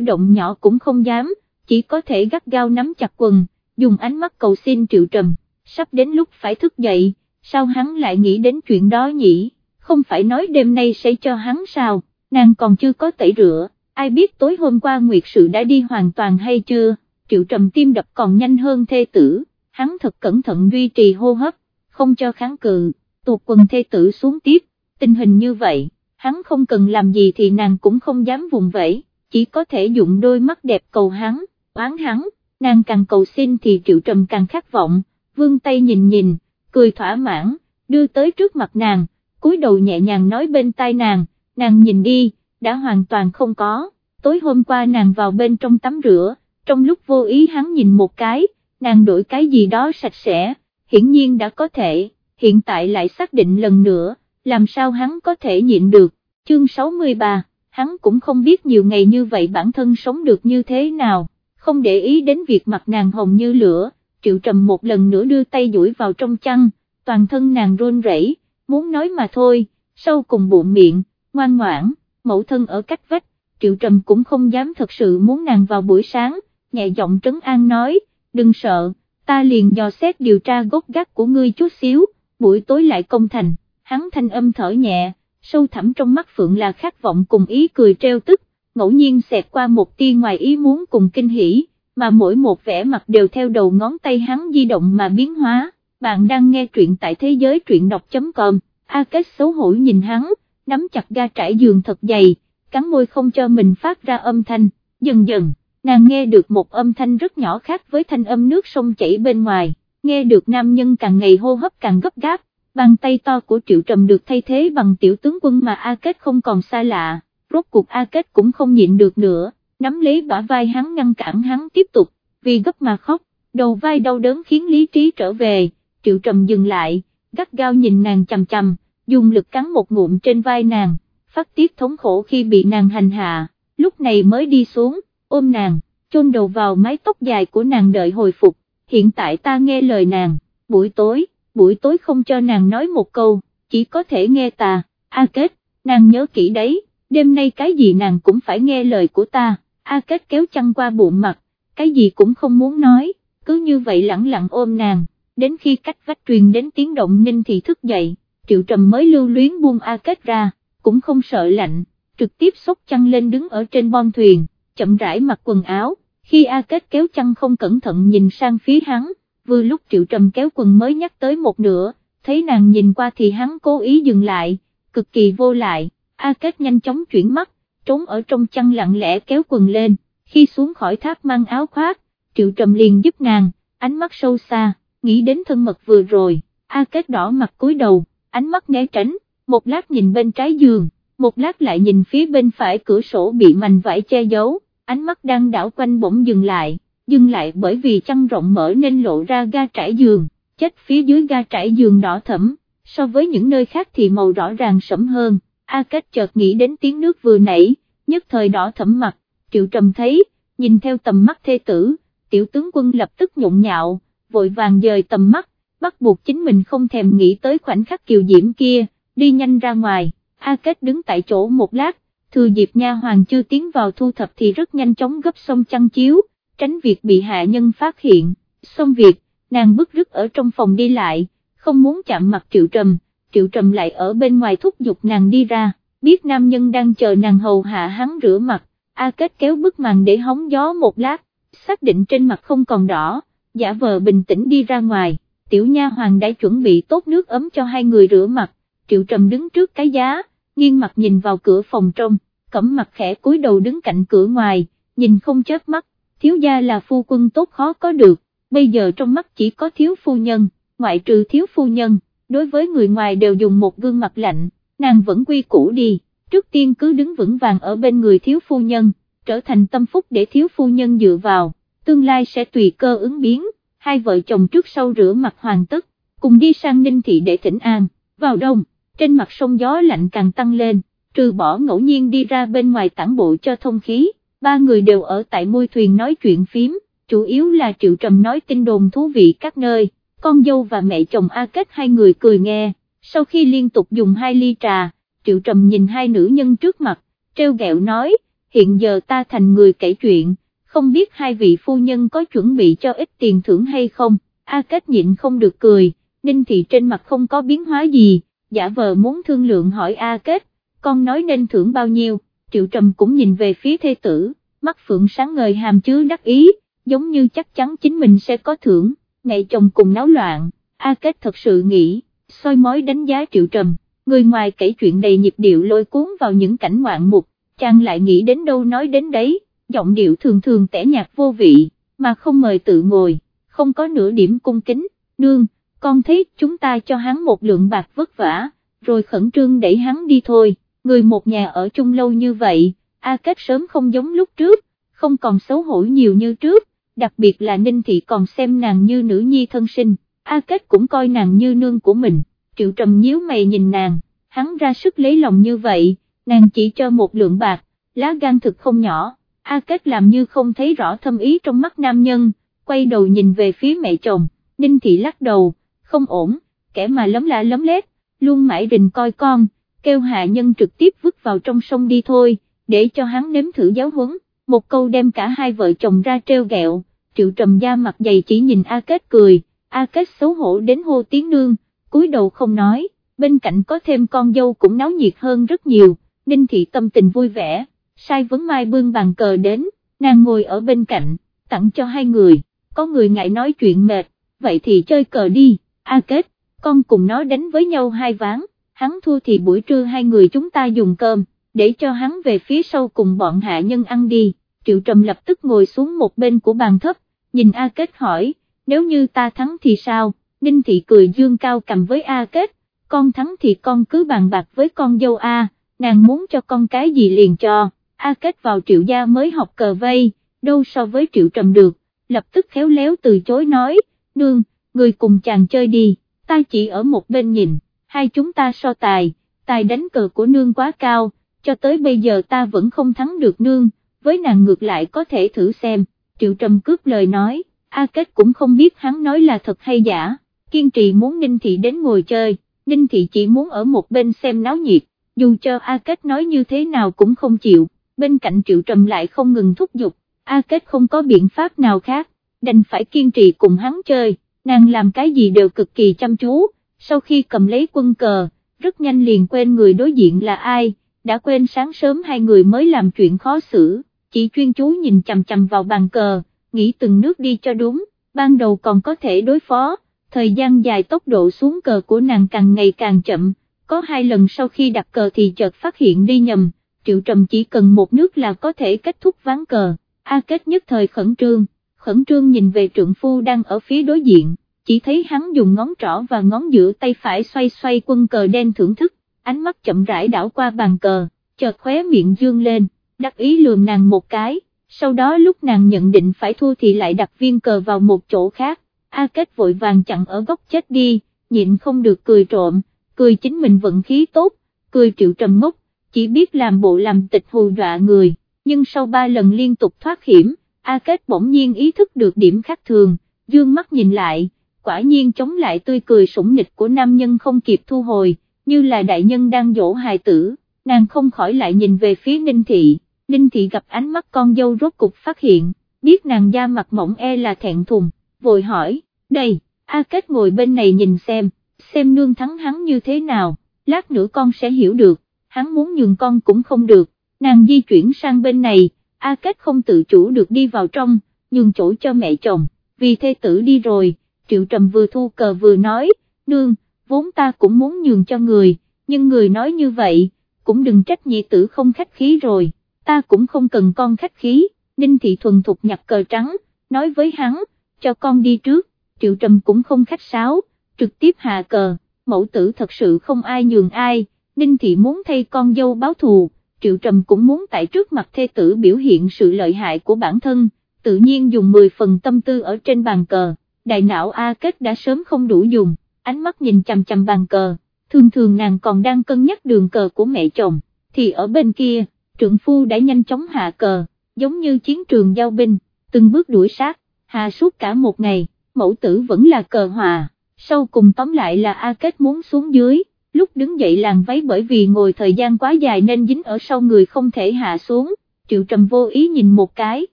động nhỏ cũng không dám, chỉ có thể gắt gao nắm chặt quần, dùng ánh mắt cầu xin triệu trầm, sắp đến lúc phải thức dậy, sao hắn lại nghĩ đến chuyện đó nhỉ, không phải nói đêm nay sẽ cho hắn sao, nàng còn chưa có tẩy rửa, ai biết tối hôm qua Nguyệt sự đã đi hoàn toàn hay chưa, triệu trầm tim đập còn nhanh hơn thê tử, hắn thật cẩn thận duy trì hô hấp, không cho kháng cự, tuột quần thê tử xuống tiếp, tình hình như vậy hắn không cần làm gì thì nàng cũng không dám vùng vẫy, chỉ có thể dụng đôi mắt đẹp cầu hắn, oán hắn, nàng càng cầu xin thì triệu trầm càng khát vọng, vương tay nhìn nhìn, cười thỏa mãn, đưa tới trước mặt nàng, cúi đầu nhẹ nhàng nói bên tai nàng, nàng nhìn đi, đã hoàn toàn không có, tối hôm qua nàng vào bên trong tắm rửa, trong lúc vô ý hắn nhìn một cái, nàng đổi cái gì đó sạch sẽ, hiển nhiên đã có thể, hiện tại lại xác định lần nữa làm sao hắn có thể nhịn được, chương 63, hắn cũng không biết nhiều ngày như vậy bản thân sống được như thế nào, không để ý đến việc mặt nàng hồng như lửa, triệu trầm một lần nữa đưa tay duỗi vào trong chăn, toàn thân nàng run rẩy, muốn nói mà thôi, sau cùng bụng miệng, ngoan ngoãn, mẫu thân ở cách vách, triệu trầm cũng không dám thật sự muốn nàng vào buổi sáng, nhẹ giọng trấn an nói, đừng sợ, ta liền dò xét điều tra gốc gác của ngươi chút xíu, buổi tối lại công thành. Hắn thanh âm thở nhẹ, sâu thẳm trong mắt Phượng là khát vọng cùng ý cười treo tức, ngẫu nhiên xẹt qua một tia ngoài ý muốn cùng kinh hỉ, mà mỗi một vẻ mặt đều theo đầu ngón tay hắn di động mà biến hóa. Bạn đang nghe truyện tại thế giới truyện đọc.com, A Kết xấu hổ nhìn hắn, nắm chặt ga trải giường thật dày, cắn môi không cho mình phát ra âm thanh, dần dần, nàng nghe được một âm thanh rất nhỏ khác với thanh âm nước sông chảy bên ngoài, nghe được nam nhân càng ngày hô hấp càng gấp gáp, bàn tay to của Triệu Trầm được thay thế bằng tiểu tướng quân mà A Kết không còn xa lạ, rốt cuộc A Kết cũng không nhịn được nữa, nắm lấy bả vai hắn ngăn cản hắn tiếp tục, vì gấp mà khóc, đầu vai đau đớn khiến lý trí trở về, Triệu Trầm dừng lại, gắt gao nhìn nàng chầm chầm, dùng lực cắn một ngụm trên vai nàng, phát tiết thống khổ khi bị nàng hành hạ, lúc này mới đi xuống, ôm nàng, chôn đầu vào mái tóc dài của nàng đợi hồi phục, hiện tại ta nghe lời nàng, buổi tối, buổi tối không cho nàng nói một câu, chỉ có thể nghe ta, A Kết, nàng nhớ kỹ đấy, đêm nay cái gì nàng cũng phải nghe lời của ta, A Kết kéo chăn qua bụng mặt, cái gì cũng không muốn nói, cứ như vậy lặng lặng ôm nàng, đến khi cách vách truyền đến tiếng động ninh thì thức dậy, triệu trầm mới lưu luyến buông A Kết ra, cũng không sợ lạnh, trực tiếp xốc chăn lên đứng ở trên bon thuyền, chậm rãi mặc quần áo, khi A Kết kéo chăn không cẩn thận nhìn sang phía hắn, vừa lúc triệu trầm kéo quần mới nhắc tới một nửa, thấy nàng nhìn qua thì hắn cố ý dừng lại, cực kỳ vô lại, A Kết nhanh chóng chuyển mắt, trốn ở trong chăn lặng lẽ kéo quần lên, khi xuống khỏi tháp mang áo khoác, triệu trầm liền giúp nàng, ánh mắt sâu xa, nghĩ đến thân mật vừa rồi, A Kết đỏ mặt cúi đầu, ánh mắt né tránh, một lát nhìn bên trái giường, một lát lại nhìn phía bên phải cửa sổ bị mành vải che giấu, ánh mắt đang đảo quanh bỗng dừng lại, dừng lại bởi vì chăn rộng mở nên lộ ra ga trải giường, chết phía dưới ga trải giường đỏ thẫm, so với những nơi khác thì màu rõ ràng sẫm hơn, A Kết chợt nghĩ đến tiếng nước vừa nãy, nhất thời đỏ thẫm mặt, triệu trầm thấy, nhìn theo tầm mắt thê tử, tiểu tướng quân lập tức nhộn nhạo, vội vàng dời tầm mắt, bắt buộc chính mình không thèm nghĩ tới khoảnh khắc kiều diễm kia, đi nhanh ra ngoài, A Kết đứng tại chỗ một lát, thừa dịp nha hoàng chưa tiến vào thu thập thì rất nhanh chóng gấp xong chăn chiếu, tránh việc bị hạ nhân phát hiện, xong việc, nàng bức rứt ở trong phòng đi lại, không muốn chạm mặt triệu trầm, triệu trầm lại ở bên ngoài thúc giục nàng đi ra, biết nam nhân đang chờ nàng hầu hạ hắn rửa mặt, A Kết kéo bức màn để hóng gió một lát, xác định trên mặt không còn đỏ, giả vờ bình tĩnh đi ra ngoài, tiểu nha hoàng đã chuẩn bị tốt nước ấm cho hai người rửa mặt, triệu trầm đứng trước cái giá, nghiêng mặt nhìn vào cửa phòng trong, cẩm mặt khẽ cúi đầu đứng cạnh cửa ngoài, nhìn không chớp mắt, thiếu gia là phu quân tốt khó có được, bây giờ trong mắt chỉ có thiếu phu nhân, ngoại trừ thiếu phu nhân, đối với người ngoài đều dùng một gương mặt lạnh, nàng vẫn quy củ đi, trước tiên cứ đứng vững vàng ở bên người thiếu phu nhân, trở thành tâm phúc để thiếu phu nhân dựa vào, tương lai sẽ tùy cơ ứng biến, hai vợ chồng trước sau rửa mặt hoàn tất, cùng đi sang Ninh Thị để thỉnh an, vào đông, trên mặt sông gió lạnh càng tăng lên, trừ bỏ ngẫu nhiên đi ra bên ngoài tản bộ cho thông khí, ba người đều ở tại môi thuyền nói chuyện phím, chủ yếu là Triệu Trầm nói tin đồn thú vị các nơi, con dâu và mẹ chồng A Kết hai người cười nghe, sau khi liên tục dùng hai ly trà, Triệu Trầm nhìn hai nữ nhân trước mặt, treo gẹo nói, hiện giờ ta thành người kể chuyện, không biết hai vị phu nhân có chuẩn bị cho ít tiền thưởng hay không, A Kết nhịn không được cười, Ninh Thị trên mặt không có biến hóa gì, giả vờ muốn thương lượng hỏi A Kết, con nói nên thưởng bao nhiêu, Triệu Trầm cũng nhìn về phía thê tử, mắt phượng sáng ngời hàm chứa đắc ý, giống như chắc chắn chính mình sẽ có thưởng, mẹ chồng cùng náo loạn, A Kết thật sự nghĩ, soi mói đánh giá Triệu Trầm, người ngoài kể chuyện đầy nhịp điệu lôi cuốn vào những cảnh ngoạn mục, chàng lại nghĩ đến đâu nói đến đấy, giọng điệu thường thường tẻ nhạt vô vị, mà không mời tự ngồi, không có nửa điểm cung kính, nương, con thấy chúng ta cho hắn một lượng bạc vất vả, rồi khẩn trương đẩy hắn đi thôi, người một nhà ở chung lâu như vậy, A Kết sớm không giống lúc trước, không còn xấu hổ nhiều như trước, đặc biệt là Ninh Thị còn xem nàng như nữ nhi thân sinh, A Kết cũng coi nàng như nương của mình, Triệu Trầm nhíu mày nhìn nàng, hắn ra sức lấy lòng như vậy, nàng chỉ cho một lượng bạc, lá gan thực không nhỏ, A Kết làm như không thấy rõ thâm ý trong mắt nam nhân, quay đầu nhìn về phía mẹ chồng, Ninh Thị lắc đầu, không ổn, kẻ mà lấm la lấm lét, luôn mãi rình coi con, kêu hạ nhân trực tiếp vứt vào trong sông đi thôi, để cho hắn nếm thử giáo huấn, một câu đem cả hai vợ chồng ra treo gẹo, triệu trầm da mặt dày chỉ nhìn A Kết cười, A Kết xấu hổ đến hô tiếng nương, cúi đầu không nói, bên cạnh có thêm con dâu cũng náo nhiệt hơn rất nhiều, Ninh Thị tâm tình vui vẻ, sai vấn mai bương bàn cờ đến, nàng ngồi ở bên cạnh, tặng cho hai người, có người ngại nói chuyện mệt, vậy thì chơi cờ đi, A Kết, con cùng nó đánh với nhau hai ván, hắn thua thì buổi trưa hai người chúng ta dùng cơm, để cho hắn về phía sau cùng bọn hạ nhân ăn đi, Triệu Trầm lập tức ngồi xuống một bên của bàn thấp, nhìn A Kết hỏi, nếu như ta thắng thì sao, Ninh Thị cười dương cao cầm với A Kết, con thắng thì con cứ bàn bạc với con dâu A, nàng muốn cho con cái gì liền cho, A kết vào triệu gia mới học cờ vây, đâu so với triệu trầm được, lập tức khéo léo từ chối nói, nương, người cùng chàng chơi đi, ta chỉ ở một bên nhìn, hai chúng ta so tài, tài đánh cờ của nương quá cao, cho tới bây giờ ta vẫn không thắng được nương, với nàng ngược lại có thể thử xem, triệu trầm cướp lời nói, A Kết cũng không biết hắn nói là thật hay giả, kiên trì muốn Ninh Thị đến ngồi chơi, Ninh Thị chỉ muốn ở một bên xem náo nhiệt, dù cho A Kết nói như thế nào cũng không chịu, bên cạnh triệu trầm lại không ngừng thúc giục, A Kết không có biện pháp nào khác, đành phải kiên trì cùng hắn chơi, nàng làm cái gì đều cực kỳ chăm chú, sau khi cầm lấy quân cờ, rất nhanh liền quên người đối diện là ai, đã quên sáng sớm hai người mới làm chuyện khó xử, chỉ chuyên chú nhìn chằm chằm vào bàn cờ, nghĩ từng nước đi cho đúng, ban đầu còn có thể đối phó, thời gian dài tốc độ xuống cờ của nàng càng ngày càng chậm, có hai lần sau khi đặt cờ thì chợt phát hiện đi nhầm, triệu trầm chỉ cần một nước là có thể kết thúc ván cờ, A kết nhất thời khẩn trương, khẩn trương nhìn về trượng phu đang ở phía đối diện, chỉ thấy hắn dùng ngón trỏ và ngón giữa tay phải xoay xoay quân cờ đen thưởng thức, ánh mắt chậm rãi đảo qua bàn cờ, chợt khóe miệng dương lên, đắc ý lườm nàng một cái, sau đó lúc nàng nhận định phải thua thì lại đặt viên cờ vào một chỗ khác, A Kết vội vàng chặn ở góc chết đi, nhịn không được cười trộm, cười chính mình vận khí tốt, cười triệu trầm ngốc, chỉ biết làm bộ làm tịch hù dọa người, nhưng sau ba lần liên tục thoát hiểm, A Kết bỗng nhiên ý thức được điểm khác thường, dương mắt nhìn lại, quả nhiên chống lại tươi cười sủng nịch của nam nhân không kịp thu hồi, như là đại nhân đang dỗ hài tử, nàng không khỏi lại nhìn về phía Ninh Thị, Ninh Thị gặp ánh mắt con dâu rốt cục phát hiện, biết nàng da mặt mỏng e là thẹn thùng, vội hỏi, đây, A Kết ngồi bên này nhìn xem, xem nương thắng hắn như thế nào, lát nữa con sẽ hiểu được, hắn muốn nhường con cũng không được, nàng di chuyển sang bên này, A Kết không tự chủ được đi vào trong, nhường chỗ cho mẹ chồng, vì thê tử đi rồi, Triệu Trầm vừa thu cờ vừa nói, nương, vốn ta cũng muốn nhường cho người, nhưng người nói như vậy, cũng đừng trách nhị tử không khách khí rồi, ta cũng không cần con khách khí, Ninh Thị thuần thục nhặt cờ trắng, nói với hắn, cho con đi trước, Triệu Trầm cũng không khách sáo, trực tiếp hạ cờ, mẫu tử thật sự không ai nhường ai, Ninh Thị muốn thay con dâu báo thù, Triệu Trầm cũng muốn tại trước mặt thê tử biểu hiện sự lợi hại của bản thân, tự nhiên dùng 10 phần tâm tư ở trên bàn cờ, đại não A Kết đã sớm không đủ dùng, ánh mắt nhìn chằm chằm bàn cờ, thường thường nàng còn đang cân nhắc đường cờ của mẹ chồng, thì ở bên kia, trượng phu đã nhanh chóng hạ cờ, giống như chiến trường giao binh, từng bước đuổi sát, hạ suốt cả một ngày, mẫu tử vẫn là cờ hòa, sau cùng tóm lại là A Kết muốn xuống dưới, lúc đứng dậy làng váy bởi vì ngồi thời gian quá dài nên dính ở sau người không thể hạ xuống, triệu trầm vô ý nhìn một cái,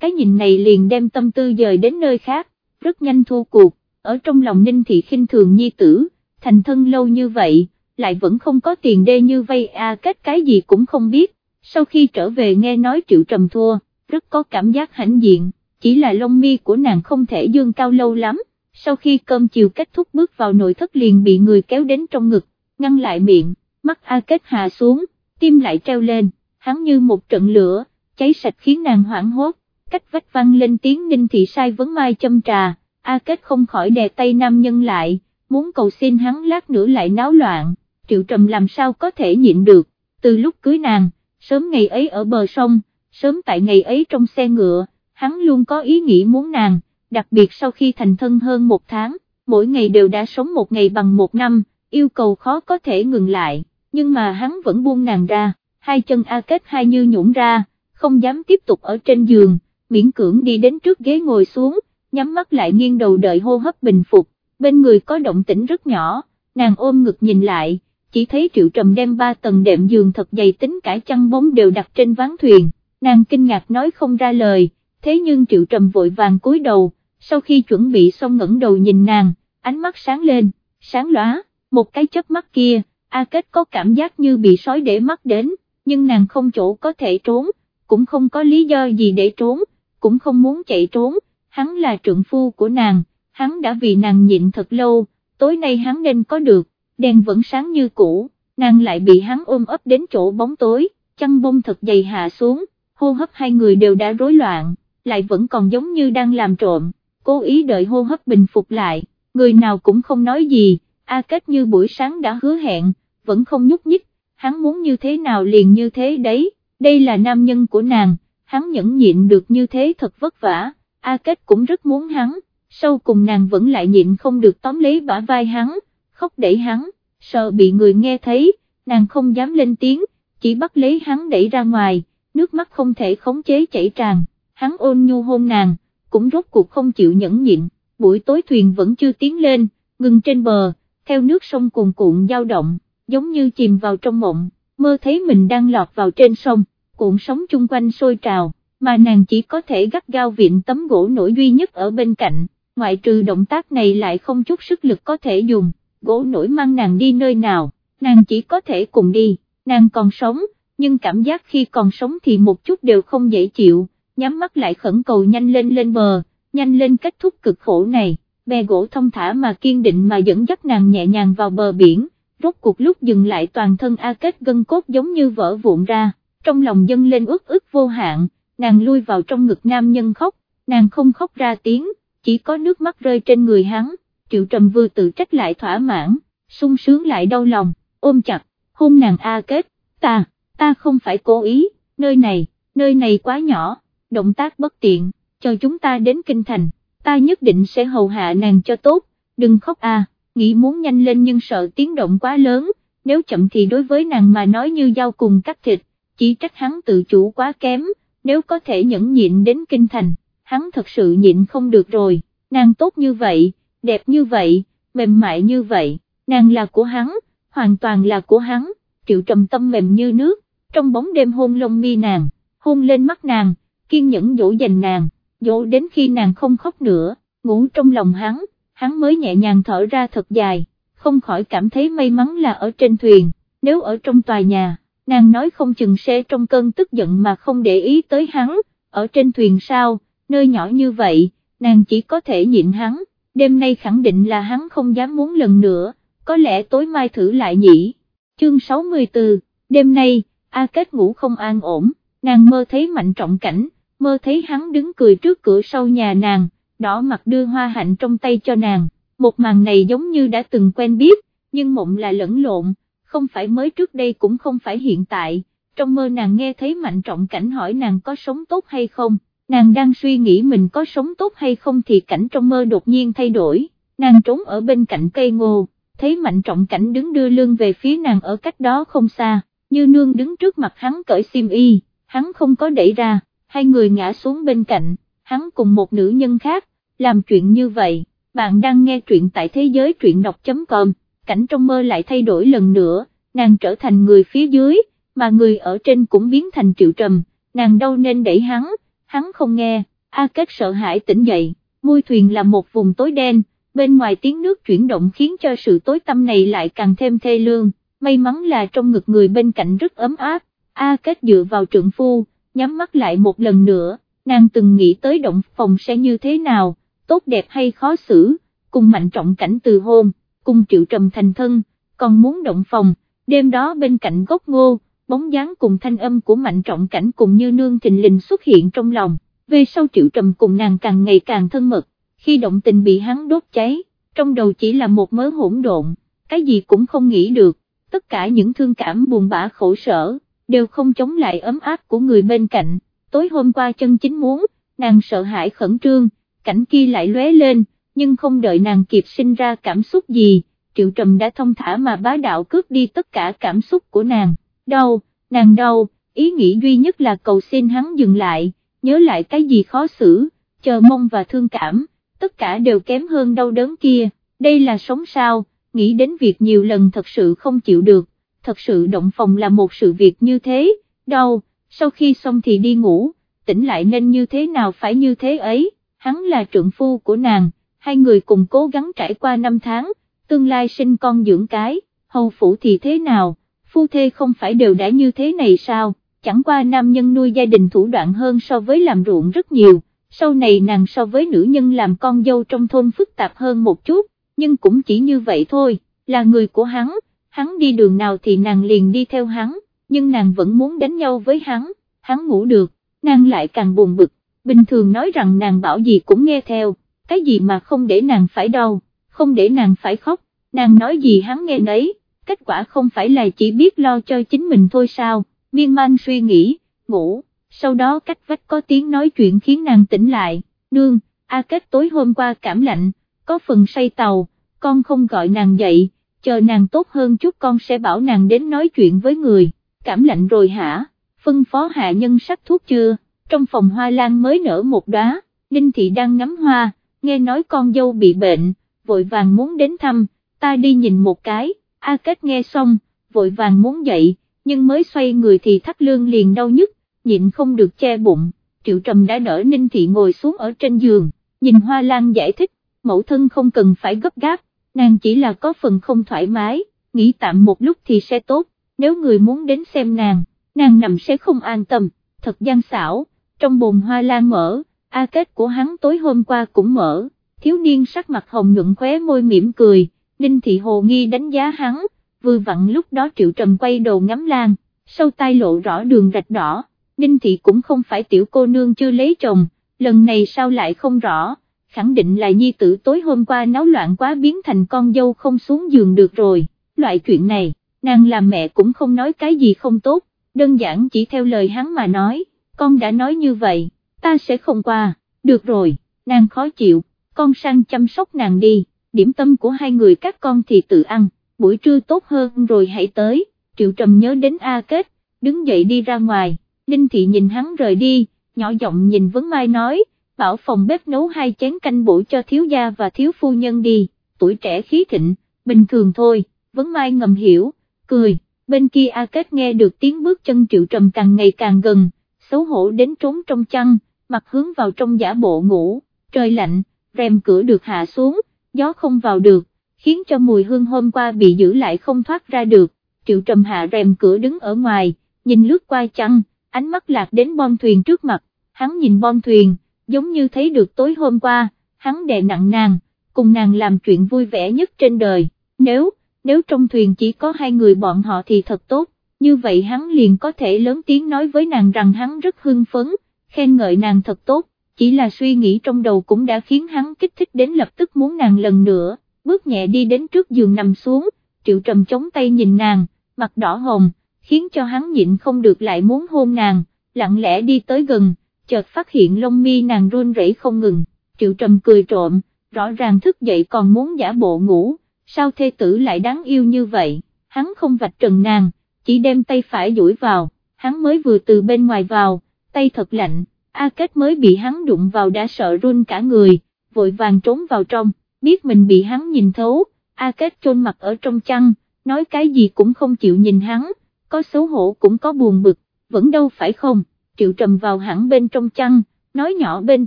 cái nhìn này liền đem tâm tư dời đến nơi khác, rất nhanh thu cuộc, ở trong lòng ninh thị khinh thường nhi tử, thành thân lâu như vậy, lại vẫn không có tiền đê như vây a kết cái gì cũng không biết, sau khi trở về nghe nói triệu trầm thua, rất có cảm giác hãnh diện, chỉ là lông mi của nàng không thể dương cao lâu lắm, sau khi cơm chiều kết thúc bước vào nội thất liền bị người kéo đến trong ngực, ngăn lại miệng, mắt A Kết hạ xuống, tim lại treo lên, hắn như một trận lửa, cháy sạch khiến nàng hoảng hốt, cách vách văng lên tiếng ninh thị sai vấn mai châm trà, A Kết không khỏi đè tay nam nhân lại, muốn cầu xin hắn lát nữa lại náo loạn, triệu trầm làm sao có thể nhịn được, từ lúc cưới nàng, sớm ngày ấy ở bờ sông, sớm tại ngày ấy trong xe ngựa, hắn luôn có ý nghĩ muốn nàng, đặc biệt sau khi thành thân hơn một tháng, mỗi ngày đều đã sống một ngày bằng một năm, yêu cầu khó có thể ngừng lại, nhưng mà hắn vẫn buông nàng ra, hai chân A Kết hai như nhũn ra, không dám tiếp tục ở trên giường, miễn cưỡng đi đến trước ghế ngồi xuống, nhắm mắt lại nghiêng đầu đợi hô hấp bình phục, bên người có động tĩnh rất nhỏ, nàng ôm ngực nhìn lại, chỉ thấy triệu trầm đem ba tầng đệm giường thật dày tính cả chăn bóng đều đặt trên ván thuyền, nàng kinh ngạc nói không ra lời, thế nhưng triệu trầm vội vàng cúi đầu, sau khi chuẩn bị xong ngẩng đầu nhìn nàng, ánh mắt sáng lên, sáng lóa, một cái chớp mắt kia, A Kết có cảm giác như bị sói để mắt đến, nhưng nàng không chỗ có thể trốn, cũng không có lý do gì để trốn, cũng không muốn chạy trốn, hắn là trượng phu của nàng, hắn đã vì nàng nhịn thật lâu, tối nay hắn nên có được, đèn vẫn sáng như cũ, nàng lại bị hắn ôm ấp đến chỗ bóng tối, chăn bông thật dày hạ xuống, hô hấp hai người đều đã rối loạn, lại vẫn còn giống như đang làm trộm, cố ý đợi hô hấp bình phục lại, người nào cũng không nói gì, A Kết như buổi sáng đã hứa hẹn, vẫn không nhúc nhích, hắn muốn như thế nào liền như thế đấy, đây là nam nhân của nàng, hắn nhẫn nhịn được như thế thật vất vả, A Kết cũng rất muốn hắn, sau cùng nàng vẫn lại nhịn không được tóm lấy bả vai hắn, khóc đẩy hắn, sợ bị người nghe thấy, nàng không dám lên tiếng, chỉ bắt lấy hắn đẩy ra ngoài, nước mắt không thể khống chế chảy tràn, hắn ôn nhu hôn nàng, cũng rốt cuộc không chịu nhẫn nhịn, buổi tối thuyền vẫn chưa tiến lên, ngừng trên bờ, theo nước sông cuồn cuộn dao động, giống như chìm vào trong mộng, mơ thấy mình đang lọt vào trên sông, cuộn sóng chung quanh sôi trào, mà nàng chỉ có thể gắt gao viện tấm gỗ nổi duy nhất ở bên cạnh, ngoại trừ động tác này lại không chút sức lực có thể dùng, gỗ nổi mang nàng đi nơi nào, nàng chỉ có thể cùng đi, nàng còn sống, nhưng cảm giác khi còn sống thì một chút đều không dễ chịu, nhắm mắt lại khẩn cầu nhanh lên lên bờ, nhanh lên kết thúc cực khổ này, bè gỗ thông thả mà kiên định mà dẫn dắt nàng nhẹ nhàng vào bờ biển, rốt cuộc lúc dừng lại toàn thân A Kết gân cốt giống như vỡ vụn ra, trong lòng dâng lên ước ức vô hạn, nàng lui vào trong ngực nam nhân khóc, nàng không khóc ra tiếng, chỉ có nước mắt rơi trên người hắn, triệu trầm vừa tự trách lại thỏa mãn, sung sướng lại đau lòng, ôm chặt, hôn nàng A Kết, ta, ta không phải cố ý, nơi này, nơi này quá nhỏ, động tác bất tiện, cho chúng ta đến kinh thành, ta nhất định sẽ hầu hạ nàng cho tốt, đừng khóc a. nghĩ muốn nhanh lên nhưng sợ tiếng động quá lớn, nếu chậm thì đối với nàng mà nói như dao cùng cắt thịt, chỉ trách hắn tự chủ quá kém, nếu có thể nhẫn nhịn đến kinh thành, hắn thật sự nhịn không được rồi, nàng tốt như vậy, đẹp như vậy, mềm mại như vậy, nàng là của hắn, hoàn toàn là của hắn, triệu trầm tâm mềm như nước, trong bóng đêm hôn lông mi nàng, hôn lên mắt nàng, kiên nhẫn dỗ dành nàng, dỗ đến khi nàng không khóc nữa, ngủ trong lòng hắn, hắn mới nhẹ nhàng thở ra thật dài, không khỏi cảm thấy may mắn là ở trên thuyền, nếu ở trong tòa nhà, nàng nói không chừng sẽ trong cơn tức giận mà không để ý tới hắn, ở trên thuyền sao, nơi nhỏ như vậy, nàng chỉ có thể nhịn hắn, đêm nay khẳng định là hắn không dám muốn lần nữa, có lẽ tối mai thử lại nhỉ. Chương 64, đêm nay, A Kết ngủ không an ổn, nàng mơ thấy mạnh trọng cảnh, mơ thấy hắn đứng cười trước cửa sau nhà nàng, đỏ mặt đưa hoa hạnh trong tay cho nàng, một màn này giống như đã từng quen biết, nhưng mộng là lẫn lộn, không phải mới trước đây cũng không phải hiện tại, trong mơ nàng nghe thấy mạnh trọng cảnh hỏi nàng có sống tốt hay không, nàng đang suy nghĩ mình có sống tốt hay không thì cảnh trong mơ đột nhiên thay đổi, nàng trốn ở bên cạnh cây ngô, thấy mạnh trọng cảnh đứng đưa lương về phía nàng ở cách đó không xa, như nương đứng trước mặt hắn cởi xiêm y, hắn không có đẩy ra, hai người ngã xuống bên cạnh, hắn cùng một nữ nhân khác, làm chuyện như vậy, bạn đang nghe truyện tại thế giới truyện đọc.com, cảnh trong mơ lại thay đổi lần nữa, nàng trở thành người phía dưới, mà người ở trên cũng biến thành triệu trầm, nàng đâu nên đẩy hắn, hắn không nghe, A Kết sợ hãi tỉnh dậy, môi thuyền là một vùng tối đen, bên ngoài tiếng nước chuyển động khiến cho sự tối tâm này lại càng thêm thê lương, may mắn là trong ngực người bên cạnh rất ấm áp, A Kết dựa vào trượng phu, nhắm mắt lại một lần nữa, nàng từng nghĩ tới động phòng sẽ như thế nào, tốt đẹp hay khó xử, cùng mạnh trọng cảnh từ hôn, cùng triệu trầm thành thân, còn muốn động phòng, đêm đó bên cạnh gốc ngô, bóng dáng cùng thanh âm của mạnh trọng cảnh cùng như nương thình lình xuất hiện trong lòng, về sau triệu trầm cùng nàng càng ngày càng thân mật, khi động tình bị hắn đốt cháy, trong đầu chỉ là một mớ hỗn độn, cái gì cũng không nghĩ được, tất cả những thương cảm buồn bã khổ sở đều không chống lại ấm áp của người bên cạnh, tối hôm qua chân chính muốn, nàng sợ hãi khẩn trương, cảnh kia lại lóe lên, nhưng không đợi nàng kịp sinh ra cảm xúc gì, triệu trầm đã thông thả mà bá đạo cướp đi tất cả cảm xúc của nàng, đau, nàng đau, ý nghĩ duy nhất là cầu xin hắn dừng lại, nhớ lại cái gì khó xử, chờ mong và thương cảm, tất cả đều kém hơn đau đớn kia, đây là sống sao, nghĩ đến việc nhiều lần thật sự không chịu được, thật sự động phòng là một sự việc như thế, đau, sau khi xong thì đi ngủ, tỉnh lại nên như thế nào phải như thế ấy, hắn là trượng phu của nàng, hai người cùng cố gắng trải qua năm tháng, tương lai sinh con dưỡng cái, hầu phủ thì thế nào, phu thê không phải đều đã như thế này sao, chẳng qua nam nhân nuôi gia đình thủ đoạn hơn so với làm ruộng rất nhiều, sau này nàng so với nữ nhân làm con dâu trong thôn phức tạp hơn một chút, nhưng cũng chỉ như vậy thôi, là người của hắn hắn đi đường nào thì nàng liền đi theo hắn, nhưng nàng vẫn muốn đánh nhau với hắn, hắn ngủ được, nàng lại càng buồn bực, bình thường nói rằng nàng bảo gì cũng nghe theo, cái gì mà không để nàng phải đau, không để nàng phải khóc, nàng nói gì hắn nghe nấy, kết quả không phải là chỉ biết lo cho chính mình thôi sao, miên man suy nghĩ, ngủ, sau đó cách vách có tiếng nói chuyện khiến nàng tỉnh lại, nương, A Kết tối hôm qua cảm lạnh, có phần say tàu, con không gọi nàng dậy, chờ nàng tốt hơn chút con sẽ bảo nàng đến nói chuyện với người, cảm lạnh rồi hả, phân phó hạ nhân sắc thuốc chưa, trong phòng hoa lan mới nở một đóa, Ninh Thị đang ngắm hoa, nghe nói con dâu bị bệnh, vội vàng muốn đến thăm, ta đi nhìn một cái, A Kết nghe xong, vội vàng muốn dậy, nhưng mới xoay người thì thắt lương liền đau nhức, nhịn không được che bụng, Triệu Trầm đã đỡ Ninh Thị ngồi xuống ở trên giường, nhìn Hoa Lan giải thích, mẫu thân không cần phải gấp gáp, nàng chỉ là có phần không thoải mái, nghỉ tạm một lúc thì sẽ tốt, nếu người muốn đến xem nàng, nàng nằm sẽ không an tâm, thật gian xảo, trong bồn Hoa Lan mở, A Kết của hắn tối hôm qua cũng mở, thiếu niên sắc mặt hồng nhuận khóe môi mỉm cười, Ninh Thị Hồ Nghi đánh giá hắn, vừa vặn lúc đó Triệu Trầm quay đầu ngắm Lan, sâu tay lộ rõ đường rạch đỏ, Ninh Thị cũng không phải tiểu cô nương chưa lấy chồng, lần này sao lại không rõ, khẳng định là nhi tử tối hôm qua náo loạn quá biến thành con dâu không xuống giường được rồi, loại chuyện này, nàng làm mẹ cũng không nói cái gì không tốt, đơn giản chỉ theo lời hắn mà nói, con đã nói như vậy, ta sẽ không qua, được rồi, nàng khó chịu, con sang chăm sóc nàng đi, điểm tâm của hai người các con thì tự ăn, buổi trưa tốt hơn rồi hãy tới, triệu trầm nhớ đến A Kết, đứng dậy đi ra ngoài, Ninh Thị nhìn hắn rời đi, nhỏ giọng nhìn Vấn Mai nói, bảo phòng bếp nấu hai chén canh bổ cho thiếu gia và thiếu phu nhân đi, tuổi trẻ khí thịnh, bình thường thôi, Vấn Mai ngầm hiểu, cười, bên kia A Kết nghe được tiếng bước chân triệu trầm càng ngày càng gần, xấu hổ đến trốn trong chăn, mặt hướng vào trong giả bộ ngủ, trời lạnh, rèm cửa được hạ xuống, gió không vào được, khiến cho mùi hương hôm qua bị giữ lại không thoát ra được, triệu trầm hạ rèm cửa đứng ở ngoài, nhìn lướt qua chăn, ánh mắt lạc đến bom thuyền trước mặt, hắn nhìn bom thuyền, giống như thấy được tối hôm qua, hắn đè nặng nàng, cùng nàng làm chuyện vui vẻ nhất trên đời, nếu, nếu trong thuyền chỉ có hai người bọn họ thì thật tốt, như vậy hắn liền có thể lớn tiếng nói với nàng rằng hắn rất hưng phấn, khen ngợi nàng thật tốt, chỉ là suy nghĩ trong đầu cũng đã khiến hắn kích thích đến lập tức muốn nàng lần nữa, bước nhẹ đi đến trước giường nằm xuống, triệu trầm chống tay nhìn nàng, mặt đỏ hồng, khiến cho hắn nhịn không được lại muốn hôn nàng, lặng lẽ đi tới gần, chợt phát hiện lông mi nàng run rẩy không ngừng, triệu trầm cười trộm, rõ ràng thức dậy còn muốn giả bộ ngủ, sao thê tử lại đáng yêu như vậy, hắn không vạch trần nàng, chỉ đem tay phải duỗi vào, hắn mới vừa từ bên ngoài vào, tay thật lạnh, A Kết mới bị hắn đụng vào đã sợ run cả người, vội vàng trốn vào trong, biết mình bị hắn nhìn thấu, A Kết chôn mặt ở trong chăn, nói cái gì cũng không chịu nhìn hắn, có xấu hổ cũng có buồn bực, vẫn đâu phải không, triệu trầm vào hẳn bên trong chăn, nói nhỏ bên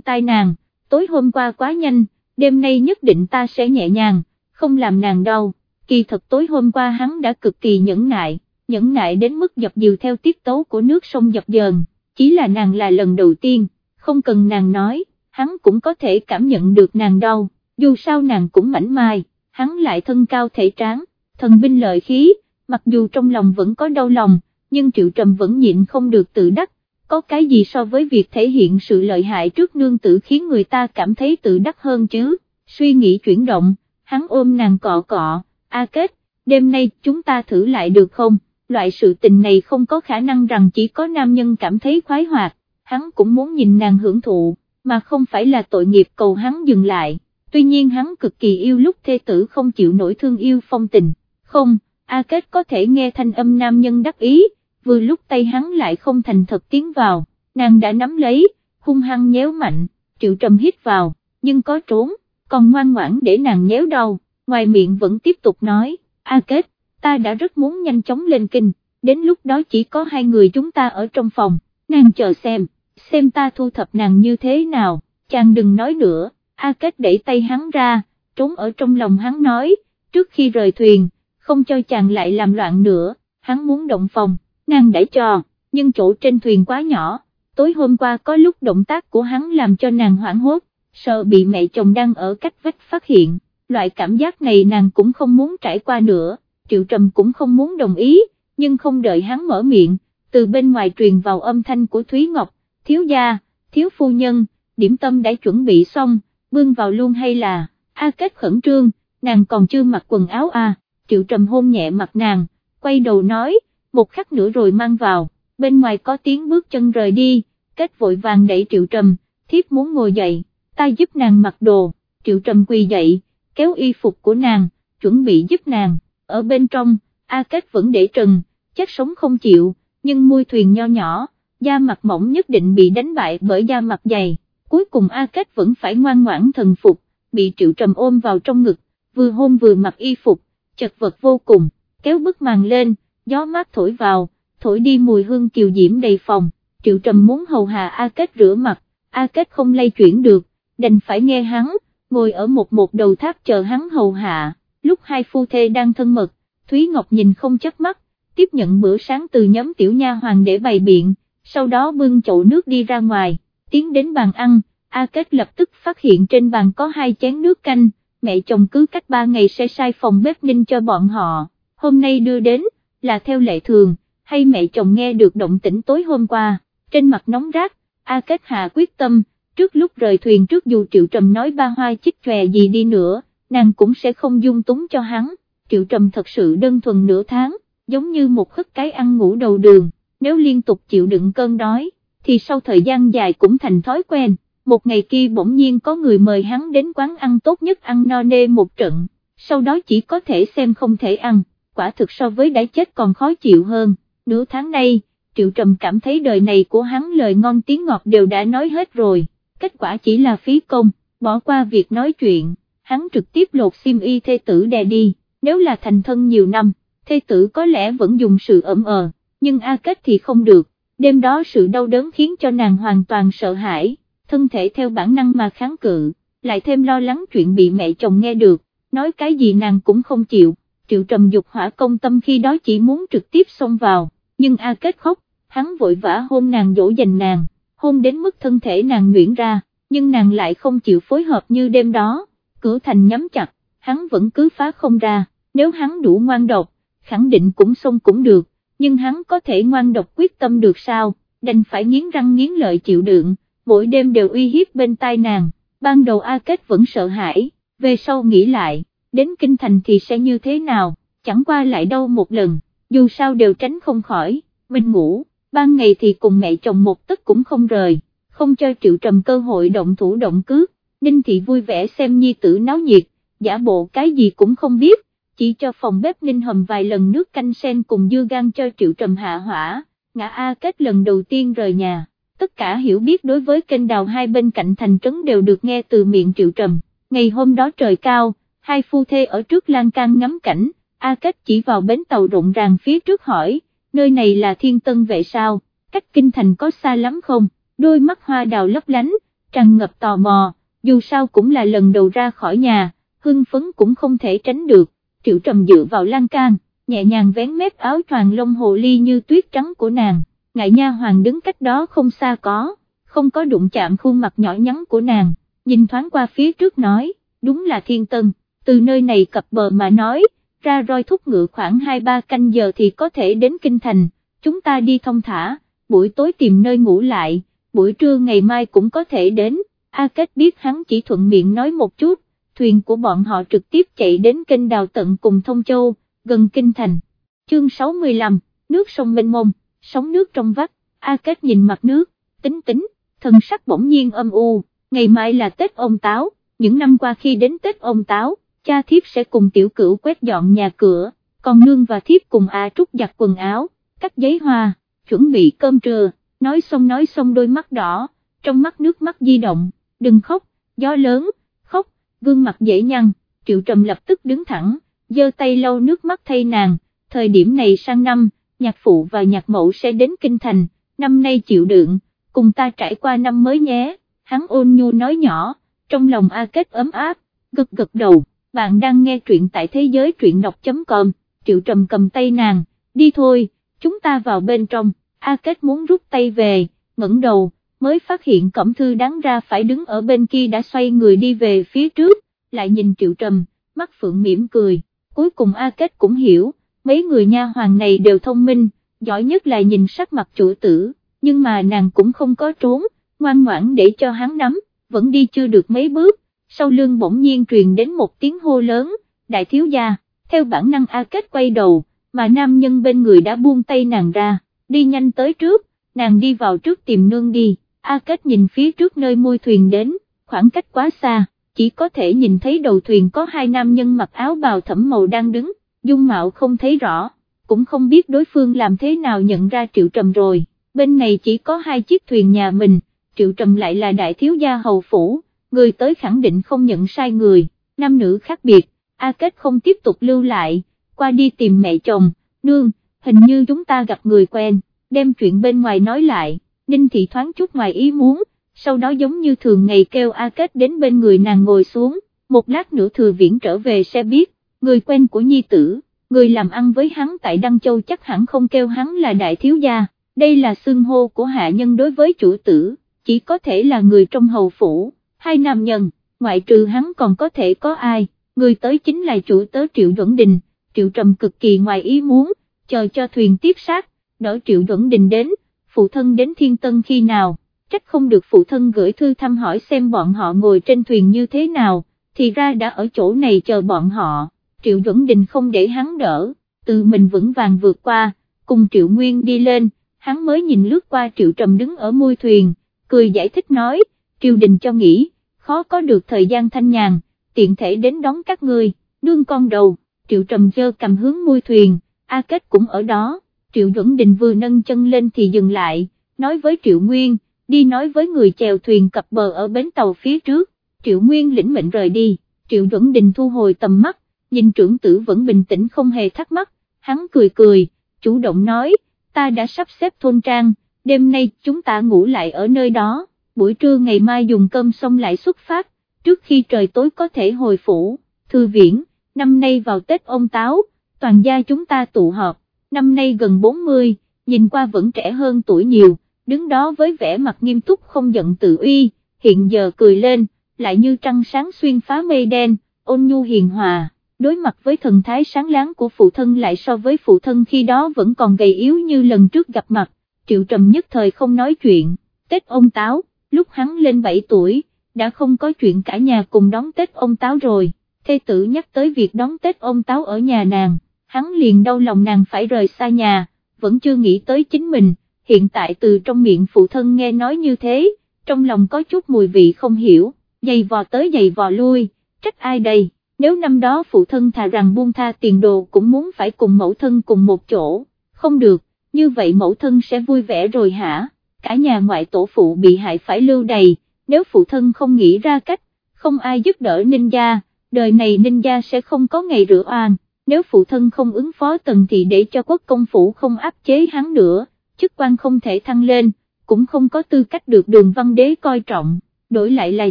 tai nàng, tối hôm qua quá nhanh, đêm nay nhất định ta sẽ nhẹ nhàng, không làm nàng đau, kỳ thật tối hôm qua hắn đã cực kỳ nhẫn nại, nhẫn nại đến mức dập dìu theo tiết tấu của nước sông dập dờn, chỉ là nàng là lần đầu tiên, không cần nàng nói, hắn cũng có thể cảm nhận được nàng đau, dù sao nàng cũng mảnh mai, hắn lại thân cao thể tráng, thần binh lợi khí, mặc dù trong lòng vẫn có đau lòng, nhưng Triệu Trầm vẫn nhịn không được tự đắc, có cái gì so với việc thể hiện sự lợi hại trước nương tử khiến người ta cảm thấy tự đắc hơn chứ, suy nghĩ chuyển động, hắn ôm nàng cọ cọ, A Kết, đêm nay chúng ta thử lại được không, loại sự tình này không có khả năng rằng chỉ có nam nhân cảm thấy khoái hoạt, hắn cũng muốn nhìn nàng hưởng thụ, mà không phải là tội nghiệp cầu hắn dừng lại, tuy nhiên hắn cực kỳ yêu lúc thê tử không chịu nổi thương yêu phong tình, không, A Kết có thể nghe thanh âm nam nhân đắc ý, vừa lúc tay hắn lại không thành thật tiến vào, nàng đã nắm lấy, hung hăng nhéo mạnh, triệu trầm hít vào, nhưng có trốn, còn ngoan ngoãn để nàng nhéo đầu, ngoài miệng vẫn tiếp tục nói, A Kết, ta đã rất muốn nhanh chóng lên kinh, đến lúc đó chỉ có hai người chúng ta ở trong phòng, nàng chờ xem, xem ta thu thập nàng như thế nào, chàng đừng nói nữa, A Kết đẩy tay hắn ra, trốn ở trong lòng hắn nói, trước khi rời thuyền, không cho chàng lại làm loạn nữa, hắn muốn động phòng, nàng đẩy cho, nhưng chỗ trên thuyền quá nhỏ, tối hôm qua có lúc động tác của hắn làm cho nàng hoảng hốt, sợ bị mẹ chồng đang ở cách vách phát hiện, loại cảm giác này nàng cũng không muốn trải qua nữa, Triệu Trầm cũng không muốn đồng ý, nhưng không đợi hắn mở miệng, từ bên ngoài truyền vào âm thanh của Thúy Ngọc, thiếu gia, thiếu phu nhân, điểm tâm đã chuẩn bị xong, bưng vào luôn hay là, A Kết khẩn trương, nàng còn chưa mặc quần áo à, triệu trầm hôn nhẹ mặt nàng, quay đầu nói, một khắc nữa rồi mang vào, bên ngoài có tiếng bước chân rời đi, kết vội vàng đẩy triệu trầm, thiếp muốn ngồi dậy, ta giúp nàng mặc đồ, triệu trầm quỳ dậy, kéo y phục của nàng, chuẩn bị giúp nàng, ở bên trong, A Kết vẫn để trần, chất sống không chịu, nhưng môi thuyền nho nhỏ, da mặt mỏng nhất định bị đánh bại bởi da mặt dày, cuối cùng A Kết vẫn phải ngoan ngoãn thần phục, bị triệu trầm ôm vào trong ngực, vừa hôn vừa mặc y phục, chật vật vô cùng, kéo bức màn lên, gió mát thổi vào, thổi đi mùi hương kiều diễm đầy phòng, triệu trầm muốn hầu hạ A Kết rửa mặt, A Kết không lay chuyển được, đành phải nghe hắn, ngồi ở một một đầu tháp chờ hắn hầu hạ, lúc hai phu thê đang thân mật, Thúy Ngọc nhìn không chớp mắt, tiếp nhận bữa sáng từ nhóm tiểu nha hoàng để bày biện, sau đó bưng chậu nước đi ra ngoài, tiến đến bàn ăn, A Kết lập tức phát hiện trên bàn có hai chén nước canh, mẹ chồng cứ cách ba ngày sẽ sai phòng bếp ninh cho bọn họ, hôm nay đưa đến, là theo lệ thường, hay mẹ chồng nghe được động tĩnh tối hôm qua, trên mặt nóng rát, A Kết hạ quyết tâm, trước lúc rời thuyền trước dù Triệu Trầm nói ba hoa chích chòe gì đi nữa, nàng cũng sẽ không dung túng cho hắn, Triệu Trầm thật sự đơn thuần nửa tháng, giống như một khất cái ăn ngủ đầu đường, nếu liên tục chịu đựng cơn đói, thì sau thời gian dài cũng thành thói quen, một ngày kia bỗng nhiên có người mời hắn đến quán ăn tốt nhất ăn no nê một trận, sau đó chỉ có thể xem không thể ăn, quả thực so với đã chết còn khó chịu hơn, nửa tháng nay, Triệu Trầm cảm thấy đời này của hắn lời ngon tiếng ngọt đều đã nói hết rồi, kết quả chỉ là phí công, bỏ qua việc nói chuyện, hắn trực tiếp lột sim y thê tử đè đi, nếu là thành thân nhiều năm, thê tử có lẽ vẫn dùng sự ẩm ờ, nhưng A Kết thì không được, đêm đó sự đau đớn khiến cho nàng hoàn toàn sợ hãi, thân thể theo bản năng mà kháng cự, lại thêm lo lắng chuyện bị mẹ chồng nghe được, nói cái gì nàng cũng không chịu, triệu trầm dục hỏa công tâm khi đó chỉ muốn trực tiếp xông vào, nhưng A Kết khóc, hắn vội vã hôn nàng dỗ dành nàng, hôn đến mức thân thể nàng nhuyễn ra, nhưng nàng lại không chịu phối hợp như đêm đó, cửa thành nhắm chặt, hắn vẫn cứ phá không ra, nếu hắn đủ ngoan độc, khẳng định cũng xông cũng được, nhưng hắn có thể ngoan độc quyết tâm được sao, đành phải nghiến răng nghiến lợi chịu đựng, mỗi đêm đều uy hiếp bên tai nàng, ban đầu A Kết vẫn sợ hãi, về sau nghĩ lại, đến kinh thành thì sẽ như thế nào, chẳng qua lại đâu một lần, dù sao đều tránh không khỏi, mình ngủ, ban ngày thì cùng mẹ chồng một tức cũng không rời, không cho triệu trầm cơ hội động thủ động cước, Ninh Thị vui vẻ xem nhi tử náo nhiệt, giả bộ cái gì cũng không biết, chỉ cho phòng bếp Ninh hầm vài lần nước canh sen cùng dưa gan cho triệu trầm hạ hỏa, ngã A Kết lần đầu tiên rời nhà, tất cả hiểu biết đối với kênh đào hai bên cạnh thành trấn đều được nghe từ miệng triệu trầm, ngày hôm đó trời cao, hai phu thê ở trước lan can ngắm cảnh, A Kết chỉ vào bến tàu rộn ràng phía trước hỏi, nơi này là thiên tân vệ sao, cách kinh thành có xa lắm không, đôi mắt hoa đào lấp lánh, tràn ngập tò mò, dù sao cũng là lần đầu ra khỏi nhà, hưng phấn cũng không thể tránh được, triệu trầm dựa vào lan can, nhẹ nhàng vén mép áo choàng lông hồ ly như tuyết trắng của nàng, ngại nha hoàng đứng cách đó không xa có, không có đụng chạm khuôn mặt nhỏ nhắn của nàng, nhìn thoáng qua phía trước nói, đúng là thiên tân, từ nơi này cập bờ mà nói, ra roi thúc ngựa khoảng 2-3 canh giờ thì có thể đến kinh thành, chúng ta đi thông thả, buổi tối tìm nơi ngủ lại, buổi trưa ngày mai cũng có thể đến, A Kết biết hắn chỉ thuận miệng nói một chút, thuyền của bọn họ trực tiếp chạy đến kênh đào tận cùng Thông Châu, gần Kinh Thành. Chương 65, nước sông mênh mông, sóng nước trong vắt, A Kết nhìn mặt nước, tính tính, thần sắc bỗng nhiên âm u, ngày mai là Tết ông Táo, những năm qua khi đến Tết ông Táo, cha thiếp sẽ cùng tiểu cửu quét dọn nhà cửa, còn nương và thiếp cùng A Trúc giặt quần áo, cắt giấy hoa, chuẩn bị cơm trưa, nói xong nói xong đôi mắt đỏ, trong mắt nước mắt di động, đừng khóc, gió lớn, khóc, gương mặt dễ nhăn, triệu trầm lập tức đứng thẳng, giơ tay lau nước mắt thay nàng, thời điểm này sang năm, nhạc phụ và nhạc mẫu sẽ đến kinh thành, năm nay chịu đựng, cùng ta trải qua năm mới nhé, hắn ôn nhu nói nhỏ, trong lòng A Kết ấm áp, gật gật đầu, bạn đang nghe truyện tại thế giới truyện đọc.com, triệu trầm cầm tay nàng, đi thôi, chúng ta vào bên trong, A Kết muốn rút tay về, ngẩng đầu, mới phát hiện cẩm thư đáng ra phải đứng ở bên kia đã xoay người đi về phía trước, lại nhìn triệu trầm, mắt phượng mỉm cười, cuối cùng A Kết cũng hiểu, mấy người nha hoàng này đều thông minh, giỏi nhất là nhìn sắc mặt chủ tử, nhưng mà nàng cũng không có trốn, ngoan ngoãn để cho hắn nắm, vẫn đi chưa được mấy bước, sau lưng bỗng nhiên truyền đến một tiếng hô lớn, đại thiếu gia, theo bản năng A Kết quay đầu, mà nam nhân bên người đã buông tay nàng ra, đi nhanh tới trước, nàng đi vào trước tìm nương đi, A Kết nhìn phía trước nơi môi thuyền đến, khoảng cách quá xa, chỉ có thể nhìn thấy đầu thuyền có hai nam nhân mặc áo bào thẫm màu đang đứng, dung mạo không thấy rõ, cũng không biết đối phương làm thế nào nhận ra Triệu Trầm rồi, bên này chỉ có hai chiếc thuyền nhà mình, Triệu Trầm lại là đại thiếu gia hầu phủ, người tới khẳng định không nhận sai người, nam nữ khác biệt, A Kết không tiếp tục lưu lại, qua đi tìm mẹ chồng, nương, hình như chúng ta gặp người quen, đem chuyện bên ngoài nói lại, Ninh Thị thoáng chút ngoài ý muốn, sau đó giống như thường ngày kêu A Kết đến bên người nàng ngồi xuống, một lát nữa thừa viễn trở về sẽ biết, người quen của nhi tử, người làm ăn với hắn tại Đăng Châu chắc hẳn không kêu hắn là đại thiếu gia, đây là xưng hô của hạ nhân đối với chủ tử, chỉ có thể là người trong hầu phủ, hai nam nhân, ngoại trừ hắn còn có thể có ai, người tới chính là chủ tớ Triệu Duẩn Đình, Triệu Trầm cực kỳ ngoài ý muốn, chờ cho thuyền tiếp sát, đỡ Triệu Duẩn Đình đến, phụ thân đến Thiên Tân khi nào, trách không được phụ thân gửi thư thăm hỏi xem bọn họ ngồi trên thuyền như thế nào, thì ra đã ở chỗ này chờ bọn họ, Triệu Duẩn Đình không để hắn đỡ, tự mình vững vàng vượt qua, cùng Triệu Nguyên đi lên, hắn mới nhìn lướt qua Triệu Trầm đứng ở môi thuyền, cười giải thích nói, Triều Đình cho nghĩ, khó có được thời gian thanh nhàn, tiện thể đến đón các ngươi, nương con đầu, Triệu Trầm dơ cầm hướng môi thuyền, A Kết cũng ở đó, Triệu Duẩn Đình vừa nâng chân lên thì dừng lại, nói với Triệu Nguyên, đi nói với người chèo thuyền cập bờ ở bến tàu phía trước, Triệu Nguyên lĩnh mệnh rời đi, Triệu Duẩn Đình thu hồi tầm mắt, nhìn trưởng tử vẫn bình tĩnh không hề thắc mắc, hắn cười cười, chủ động nói, ta đã sắp xếp thôn trang, đêm nay chúng ta ngủ lại ở nơi đó, buổi trưa ngày mai dùng cơm xong lại xuất phát, trước khi trời tối có thể hồi phủ, thư viễn, năm nay vào Tết ông Táo, toàn gia chúng ta tụ họp, năm nay gần 40, nhìn qua vẫn trẻ hơn tuổi nhiều, đứng đó với vẻ mặt nghiêm túc không giận tự uy, hiện giờ cười lên, lại như trăng sáng xuyên phá mây đen, ôn nhu hiền hòa, đối mặt với thần thái sáng láng của phụ thân lại so với phụ thân khi đó vẫn còn gầy yếu như lần trước gặp mặt, triệu trầm nhất thời không nói chuyện, Tết ông Táo, lúc hắn lên 7 tuổi, đã không có chuyện cả nhà cùng đón Tết ông Táo rồi, thê tử nhắc tới việc đón Tết ông Táo ở nhà nàng, hắn liền đau lòng nàng phải rời xa nhà, vẫn chưa nghĩ tới chính mình, hiện tại từ trong miệng phụ thân nghe nói như thế, trong lòng có chút mùi vị không hiểu, giày vò tới giày vò lui, trách ai đây, nếu năm đó phụ thân thà rằng buông tha tiền đồ cũng muốn phải cùng mẫu thân cùng một chỗ, không được, như vậy mẫu thân sẽ vui vẻ rồi hả, cả nhà ngoại tổ phụ bị hại phải lưu đầy, nếu phụ thân không nghĩ ra cách, không ai giúp đỡ ninh gia, đời này ninh gia sẽ không có ngày rửa oan, nếu phụ thân không ứng phó tần thì để cho quốc công phủ không áp chế hắn nữa, chức quan không thể thăng lên, cũng không có tư cách được đường văn đế coi trọng, đổi lại là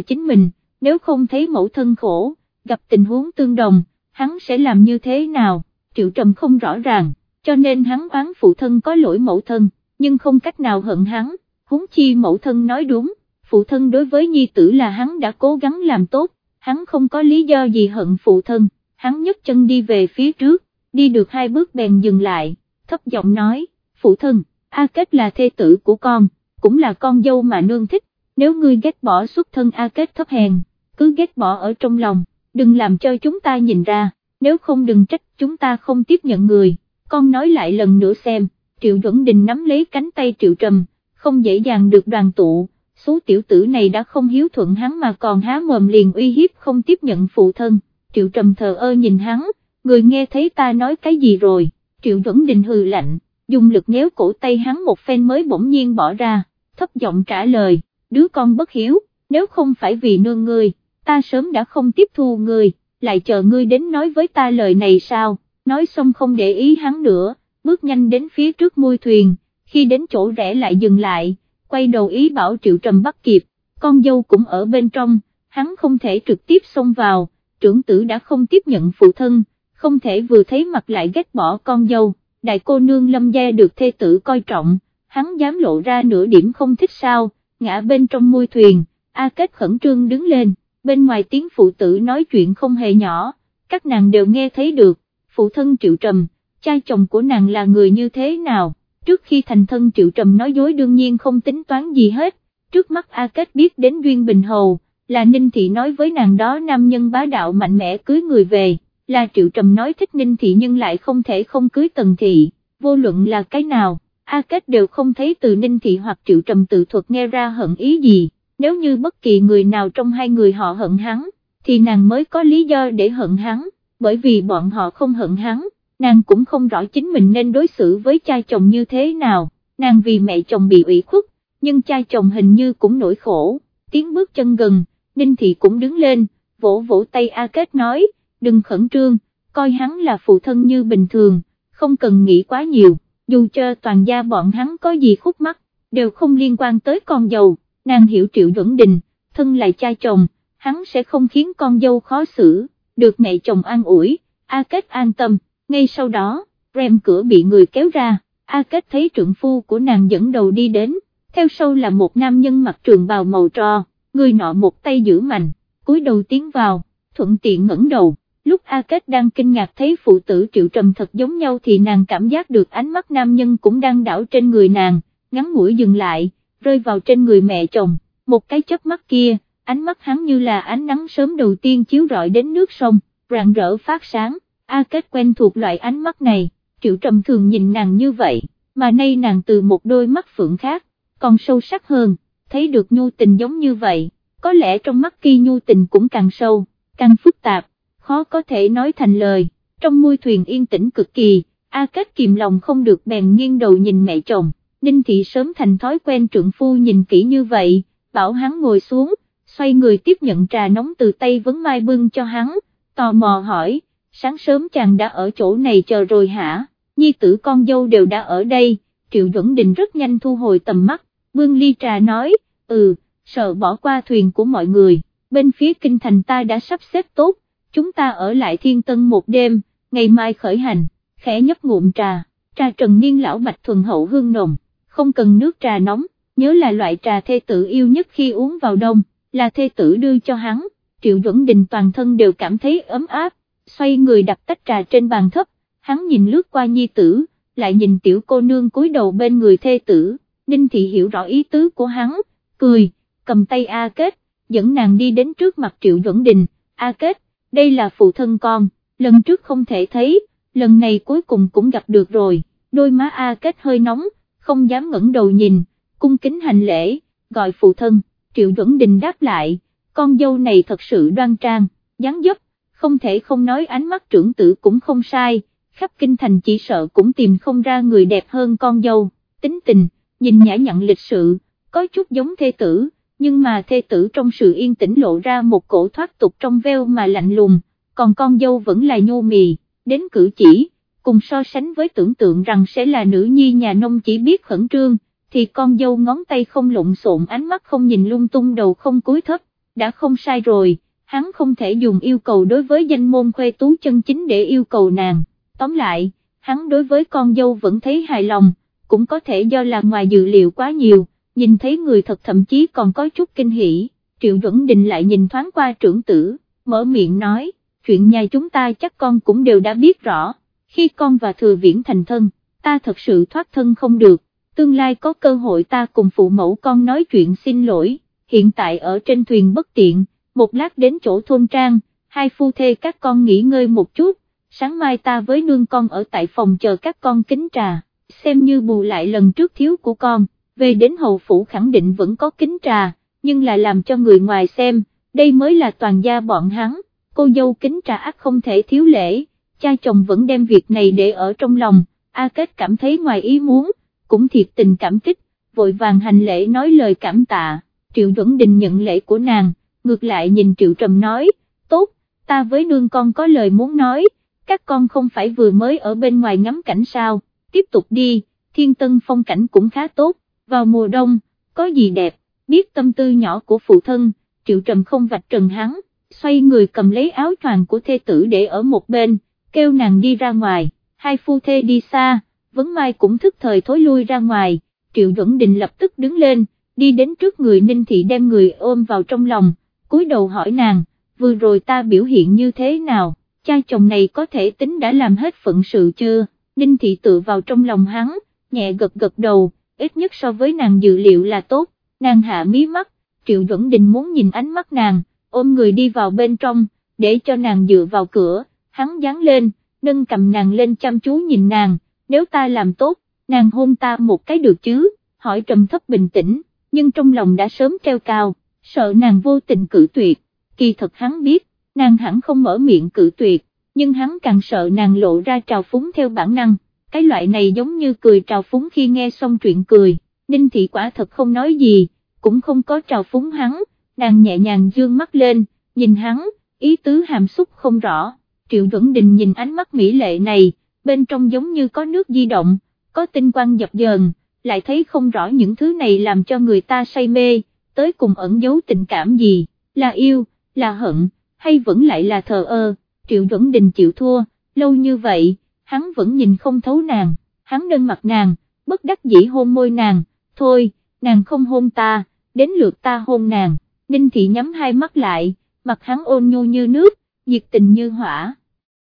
chính mình, nếu không thấy mẫu thân khổ, gặp tình huống tương đồng, hắn sẽ làm như thế nào, triệu trầm không rõ ràng, cho nên hắn oán phụ thân có lỗi mẫu thân, nhưng không cách nào hận hắn, huống chi mẫu thân nói đúng phụ thân đối với nhi tử là hắn đã cố gắng làm tốt, hắn không có lý do gì hận phụ thân, hắn nhấc chân đi về phía trước, đi được hai bước bèn dừng lại, thấp giọng nói, phụ thân, A Kết là thê tử của con, cũng là con dâu mà nương thích, nếu ngươi ghét bỏ xuất thân A Kết thấp hèn, cứ ghét bỏ ở trong lòng, đừng làm cho chúng ta nhìn ra, nếu không đừng trách chúng ta không tiếp nhận người, con nói lại lần nữa xem, Triệu Duẩn Đình nắm lấy cánh tay Triệu Trầm, không dễ dàng được đoàn tụ số tiểu tử này đã không hiếu thuận hắn mà còn há mồm liền uy hiếp không tiếp nhận phụ thân, triệu trầm thờ ơ nhìn hắn, người nghe thấy ta nói cái gì rồi, triệu vẫn đình hừ lạnh, dùng lực nhéo cổ tay hắn một phen mới bỗng nhiên bỏ ra, thấp giọng trả lời, đứa con bất hiếu, nếu không phải vì nương ngươi, ta sớm đã không tiếp thu ngươi, lại chờ ngươi đến nói với ta lời này sao, nói xong không để ý hắn nữa, bước nhanh đến phía trước mui thuyền, khi đến chỗ rẽ lại dừng lại, quay đầu ý bảo Triệu Trầm bắt kịp, con dâu cũng ở bên trong, hắn không thể trực tiếp xông vào, trưởng tử đã không tiếp nhận phụ thân, không thể vừa thấy mặt lại ghét bỏ con dâu, đại cô nương lâm gia được thê tử coi trọng, hắn dám lộ ra nửa điểm không thích sao, ngã bên trong môi thuyền, A Kết khẩn trương đứng lên, bên ngoài tiếng phụ tử nói chuyện không hề nhỏ, các nàng đều nghe thấy được, phụ thân Triệu Trầm, cha chồng của nàng là người như thế nào? Trước khi thành thân Triệu Trầm nói dối đương nhiên không tính toán gì hết, trước mắt A Kết biết đến Duyên Bình Hầu, là Ninh Thị nói với nàng đó nam nhân bá đạo mạnh mẽ cưới người về, là Triệu Trầm nói thích Ninh Thị nhưng lại không thể không cưới Tần Thị, vô luận là cái nào, A Kết đều không thấy từ Ninh Thị hoặc Triệu Trầm tự thuật nghe ra hận ý gì, nếu như bất kỳ người nào trong hai người họ hận hắn, thì nàng mới có lý do để hận hắn, bởi vì bọn họ không hận hắn, nàng cũng không rõ chính mình nên đối xử với cha chồng như thế nào, nàng vì mẹ chồng bị ủy khuất, nhưng cha chồng hình như cũng nổi khổ, tiến bước chân gần, Ninh Thị cũng đứng lên, vỗ vỗ tay A Kết nói, đừng khẩn trương, coi hắn là phụ thân như bình thường, không cần nghĩ quá nhiều, dù cho toàn gia bọn hắn có gì khúc mắc, đều không liên quan tới con dâu, nàng hiểu Triệu Duẩn Đình, thân là cha chồng, hắn sẽ không khiến con dâu khó xử, được mẹ chồng an ủi, A Kết an tâm, ngay sau đó, rèm cửa bị người kéo ra, A Kết thấy trượng phu của nàng dẫn đầu đi đến, theo sau là một nam nhân mặc trường bào màu tro, người nọ một tay giữ mạnh, cúi đầu tiến vào, thuận tiện ngẩng đầu, lúc A Kết đang kinh ngạc thấy phụ tử triệu trầm thật giống nhau thì nàng cảm giác được ánh mắt nam nhân cũng đang đảo trên người nàng, ngắn mũi dừng lại, rơi vào trên người mẹ chồng, một cái chớp mắt kia, ánh mắt hắn như là ánh nắng sớm đầu tiên chiếu rọi đến nước sông, rạng rỡ phát sáng, A Kết quen thuộc loại ánh mắt này, triệu trầm thường nhìn nàng như vậy, mà nay nàng từ một đôi mắt phượng khác, còn sâu sắc hơn, thấy được nhu tình giống như vậy, có lẽ trong mắt kia nhu tình cũng càng sâu, càng phức tạp, khó có thể nói thành lời, trong môi thuyền yên tĩnh cực kỳ, A Kết kìm lòng không được bèn nghiêng đầu nhìn mẹ chồng, Ninh Thị sớm thành thói quen trượng phu nhìn kỹ như vậy, bảo hắn ngồi xuống, xoay người tiếp nhận trà nóng từ tay vấn mai bưng cho hắn, tò mò hỏi, sáng sớm chàng đã ở chỗ này chờ rồi hả, nhi tử con dâu đều đã ở đây, Triệu Duẩn Đình rất nhanh thu hồi tầm mắt, Vương ly trà nói, ừ, sợ bỏ qua thuyền của mọi người, bên phía kinh thành ta đã sắp xếp tốt, chúng ta ở lại thiên tân một đêm, ngày mai khởi hành, khẽ nhấp ngụm trà, trà trần niên lão bạch thuần hậu hương nồng, không cần nước trà nóng, nhớ là loại trà thê tử yêu nhất khi uống vào đông, là thê tử đưa cho hắn, triệu duẩn đình toàn thân đều cảm thấy ấm áp, xoay người đặt tách trà trên bàn thấp, hắn nhìn lướt qua nhi tử, lại nhìn tiểu cô nương cúi đầu bên người thê tử, Ninh Thị hiểu rõ ý tứ của hắn, cười, cầm tay A Kết, dẫn nàng đi đến trước mặt Triệu Duẩn Đình, A Kết, đây là phụ thân con, lần trước không thể thấy, lần này cuối cùng cũng gặp được rồi, đôi má A Kết hơi nóng, không dám ngẩng đầu nhìn, cung kính hành lễ, gọi phụ thân, Triệu Duẩn Đình đáp lại, con dâu này thật sự đoan trang, dáng dấp, không thể không nói ánh mắt trưởng tử cũng không sai, khắp kinh thành chỉ sợ cũng tìm không ra người đẹp hơn con dâu, tính tình, nhìn nhã nhặn lịch sự, có chút giống thê tử, nhưng mà thê tử trong sự yên tĩnh lộ ra một cổ thoát tục trong veo mà lạnh lùng, còn con dâu vẫn là nhô mì, đến cử chỉ, cùng so sánh với tưởng tượng rằng sẽ là nữ nhi nhà nông chỉ biết khẩn trương, thì con dâu ngón tay không lộn xộn ánh mắt không nhìn lung tung đầu không cúi thấp, đã không sai rồi, hắn không thể dùng yêu cầu đối với danh môn khuê tú chân chính để yêu cầu nàng, tóm lại, hắn đối với con dâu vẫn thấy hài lòng, cũng có thể do là ngoài dự liệu quá nhiều, nhìn thấy người thật thậm chí còn có chút kinh hỉ, Triệu Duẩn Đình lại nhìn thoáng qua trưởng tử, mở miệng nói, chuyện nhà chúng ta chắc con cũng đều đã biết rõ, khi con và thừa viễn thành thân, ta thật sự thoát thân không được, tương lai có cơ hội ta cùng phụ mẫu con nói chuyện xin lỗi, hiện tại ở trên thuyền bất tiện, một lát đến chỗ thôn trang, hai phu thê các con nghỉ ngơi một chút, sáng mai ta với nương con ở tại phòng chờ các con kính trà, xem như bù lại lần trước thiếu của con về đến hầu phủ khẳng định vẫn có kính trà, nhưng là làm cho người ngoài xem, đây mới là toàn gia bọn hắn, cô dâu kính trà ác không thể thiếu lễ, cha chồng vẫn đem việc này để ở trong lòng, A Kết cảm thấy ngoài ý muốn, cũng thiệt tình cảm kích, vội vàng hành lễ nói lời cảm tạ, Triệu Duẩn Đình nhận lễ của nàng, ngược lại nhìn Triệu Trầm nói, tốt, ta với nương con có lời muốn nói, các con không phải vừa mới ở bên ngoài ngắm cảnh sao, tiếp tục đi, thiên tân phong cảnh cũng khá tốt, vào mùa đông, có gì đẹp, biết tâm tư nhỏ của phụ thân, triệu trầm không vạch trần hắn, xoay người cầm lấy áo choàng của thê tử để ở một bên, kêu nàng đi ra ngoài, hai phu thê đi xa, vấn mai cũng thức thời thối lui ra ngoài, triệu duẩn định lập tức đứng lên, đi đến trước người ninh thị đem người ôm vào trong lòng, cúi đầu hỏi nàng, vừa rồi ta biểu hiện như thế nào, cha chồng này có thể tính đã làm hết phận sự chưa, ninh thị tự vào trong lòng hắn, nhẹ gật gật đầu, ít nhất so với nàng dự liệu là tốt, nàng hạ mí mắt, Triệu Duẩn Đình muốn nhìn ánh mắt nàng, ôm người đi vào bên trong, để cho nàng dựa vào cửa, hắn dán lên, nâng cầm nàng lên chăm chú nhìn nàng, nếu ta làm tốt, nàng hôn ta một cái được chứ, hỏi trầm thấp bình tĩnh, nhưng trong lòng đã sớm treo cao, sợ nàng vô tình cử tuyệt, kỳ thật hắn biết, nàng hẳn không mở miệng cử tuyệt, nhưng hắn càng sợ nàng lộ ra trào phúng theo bản năng, cái loại này giống như cười trào phúng khi nghe xong chuyện cười, Ninh Thị quả thật không nói gì, cũng không có trào phúng hắn, nàng nhẹ nhàng dương mắt lên, nhìn hắn, ý tứ hàm xúc không rõ, Triệu Duẩn Đình nhìn ánh mắt mỹ lệ này, bên trong giống như có nước di động, có tinh quang dập dờn, lại thấy không rõ những thứ này làm cho người ta say mê, tới cùng ẩn giấu tình cảm gì, là yêu, là hận, hay vẫn lại là thờ ơ, Triệu Duẩn Đình chịu thua, lâu như vậy, hắn vẫn nhìn không thấu nàng, hắn đơn mặt nàng, bất đắc dĩ hôn môi nàng, thôi, nàng không hôn ta, đến lượt ta hôn nàng, Ninh Thị nhắm hai mắt lại, mặt hắn ôn nhu như nước, nhiệt tình như hỏa,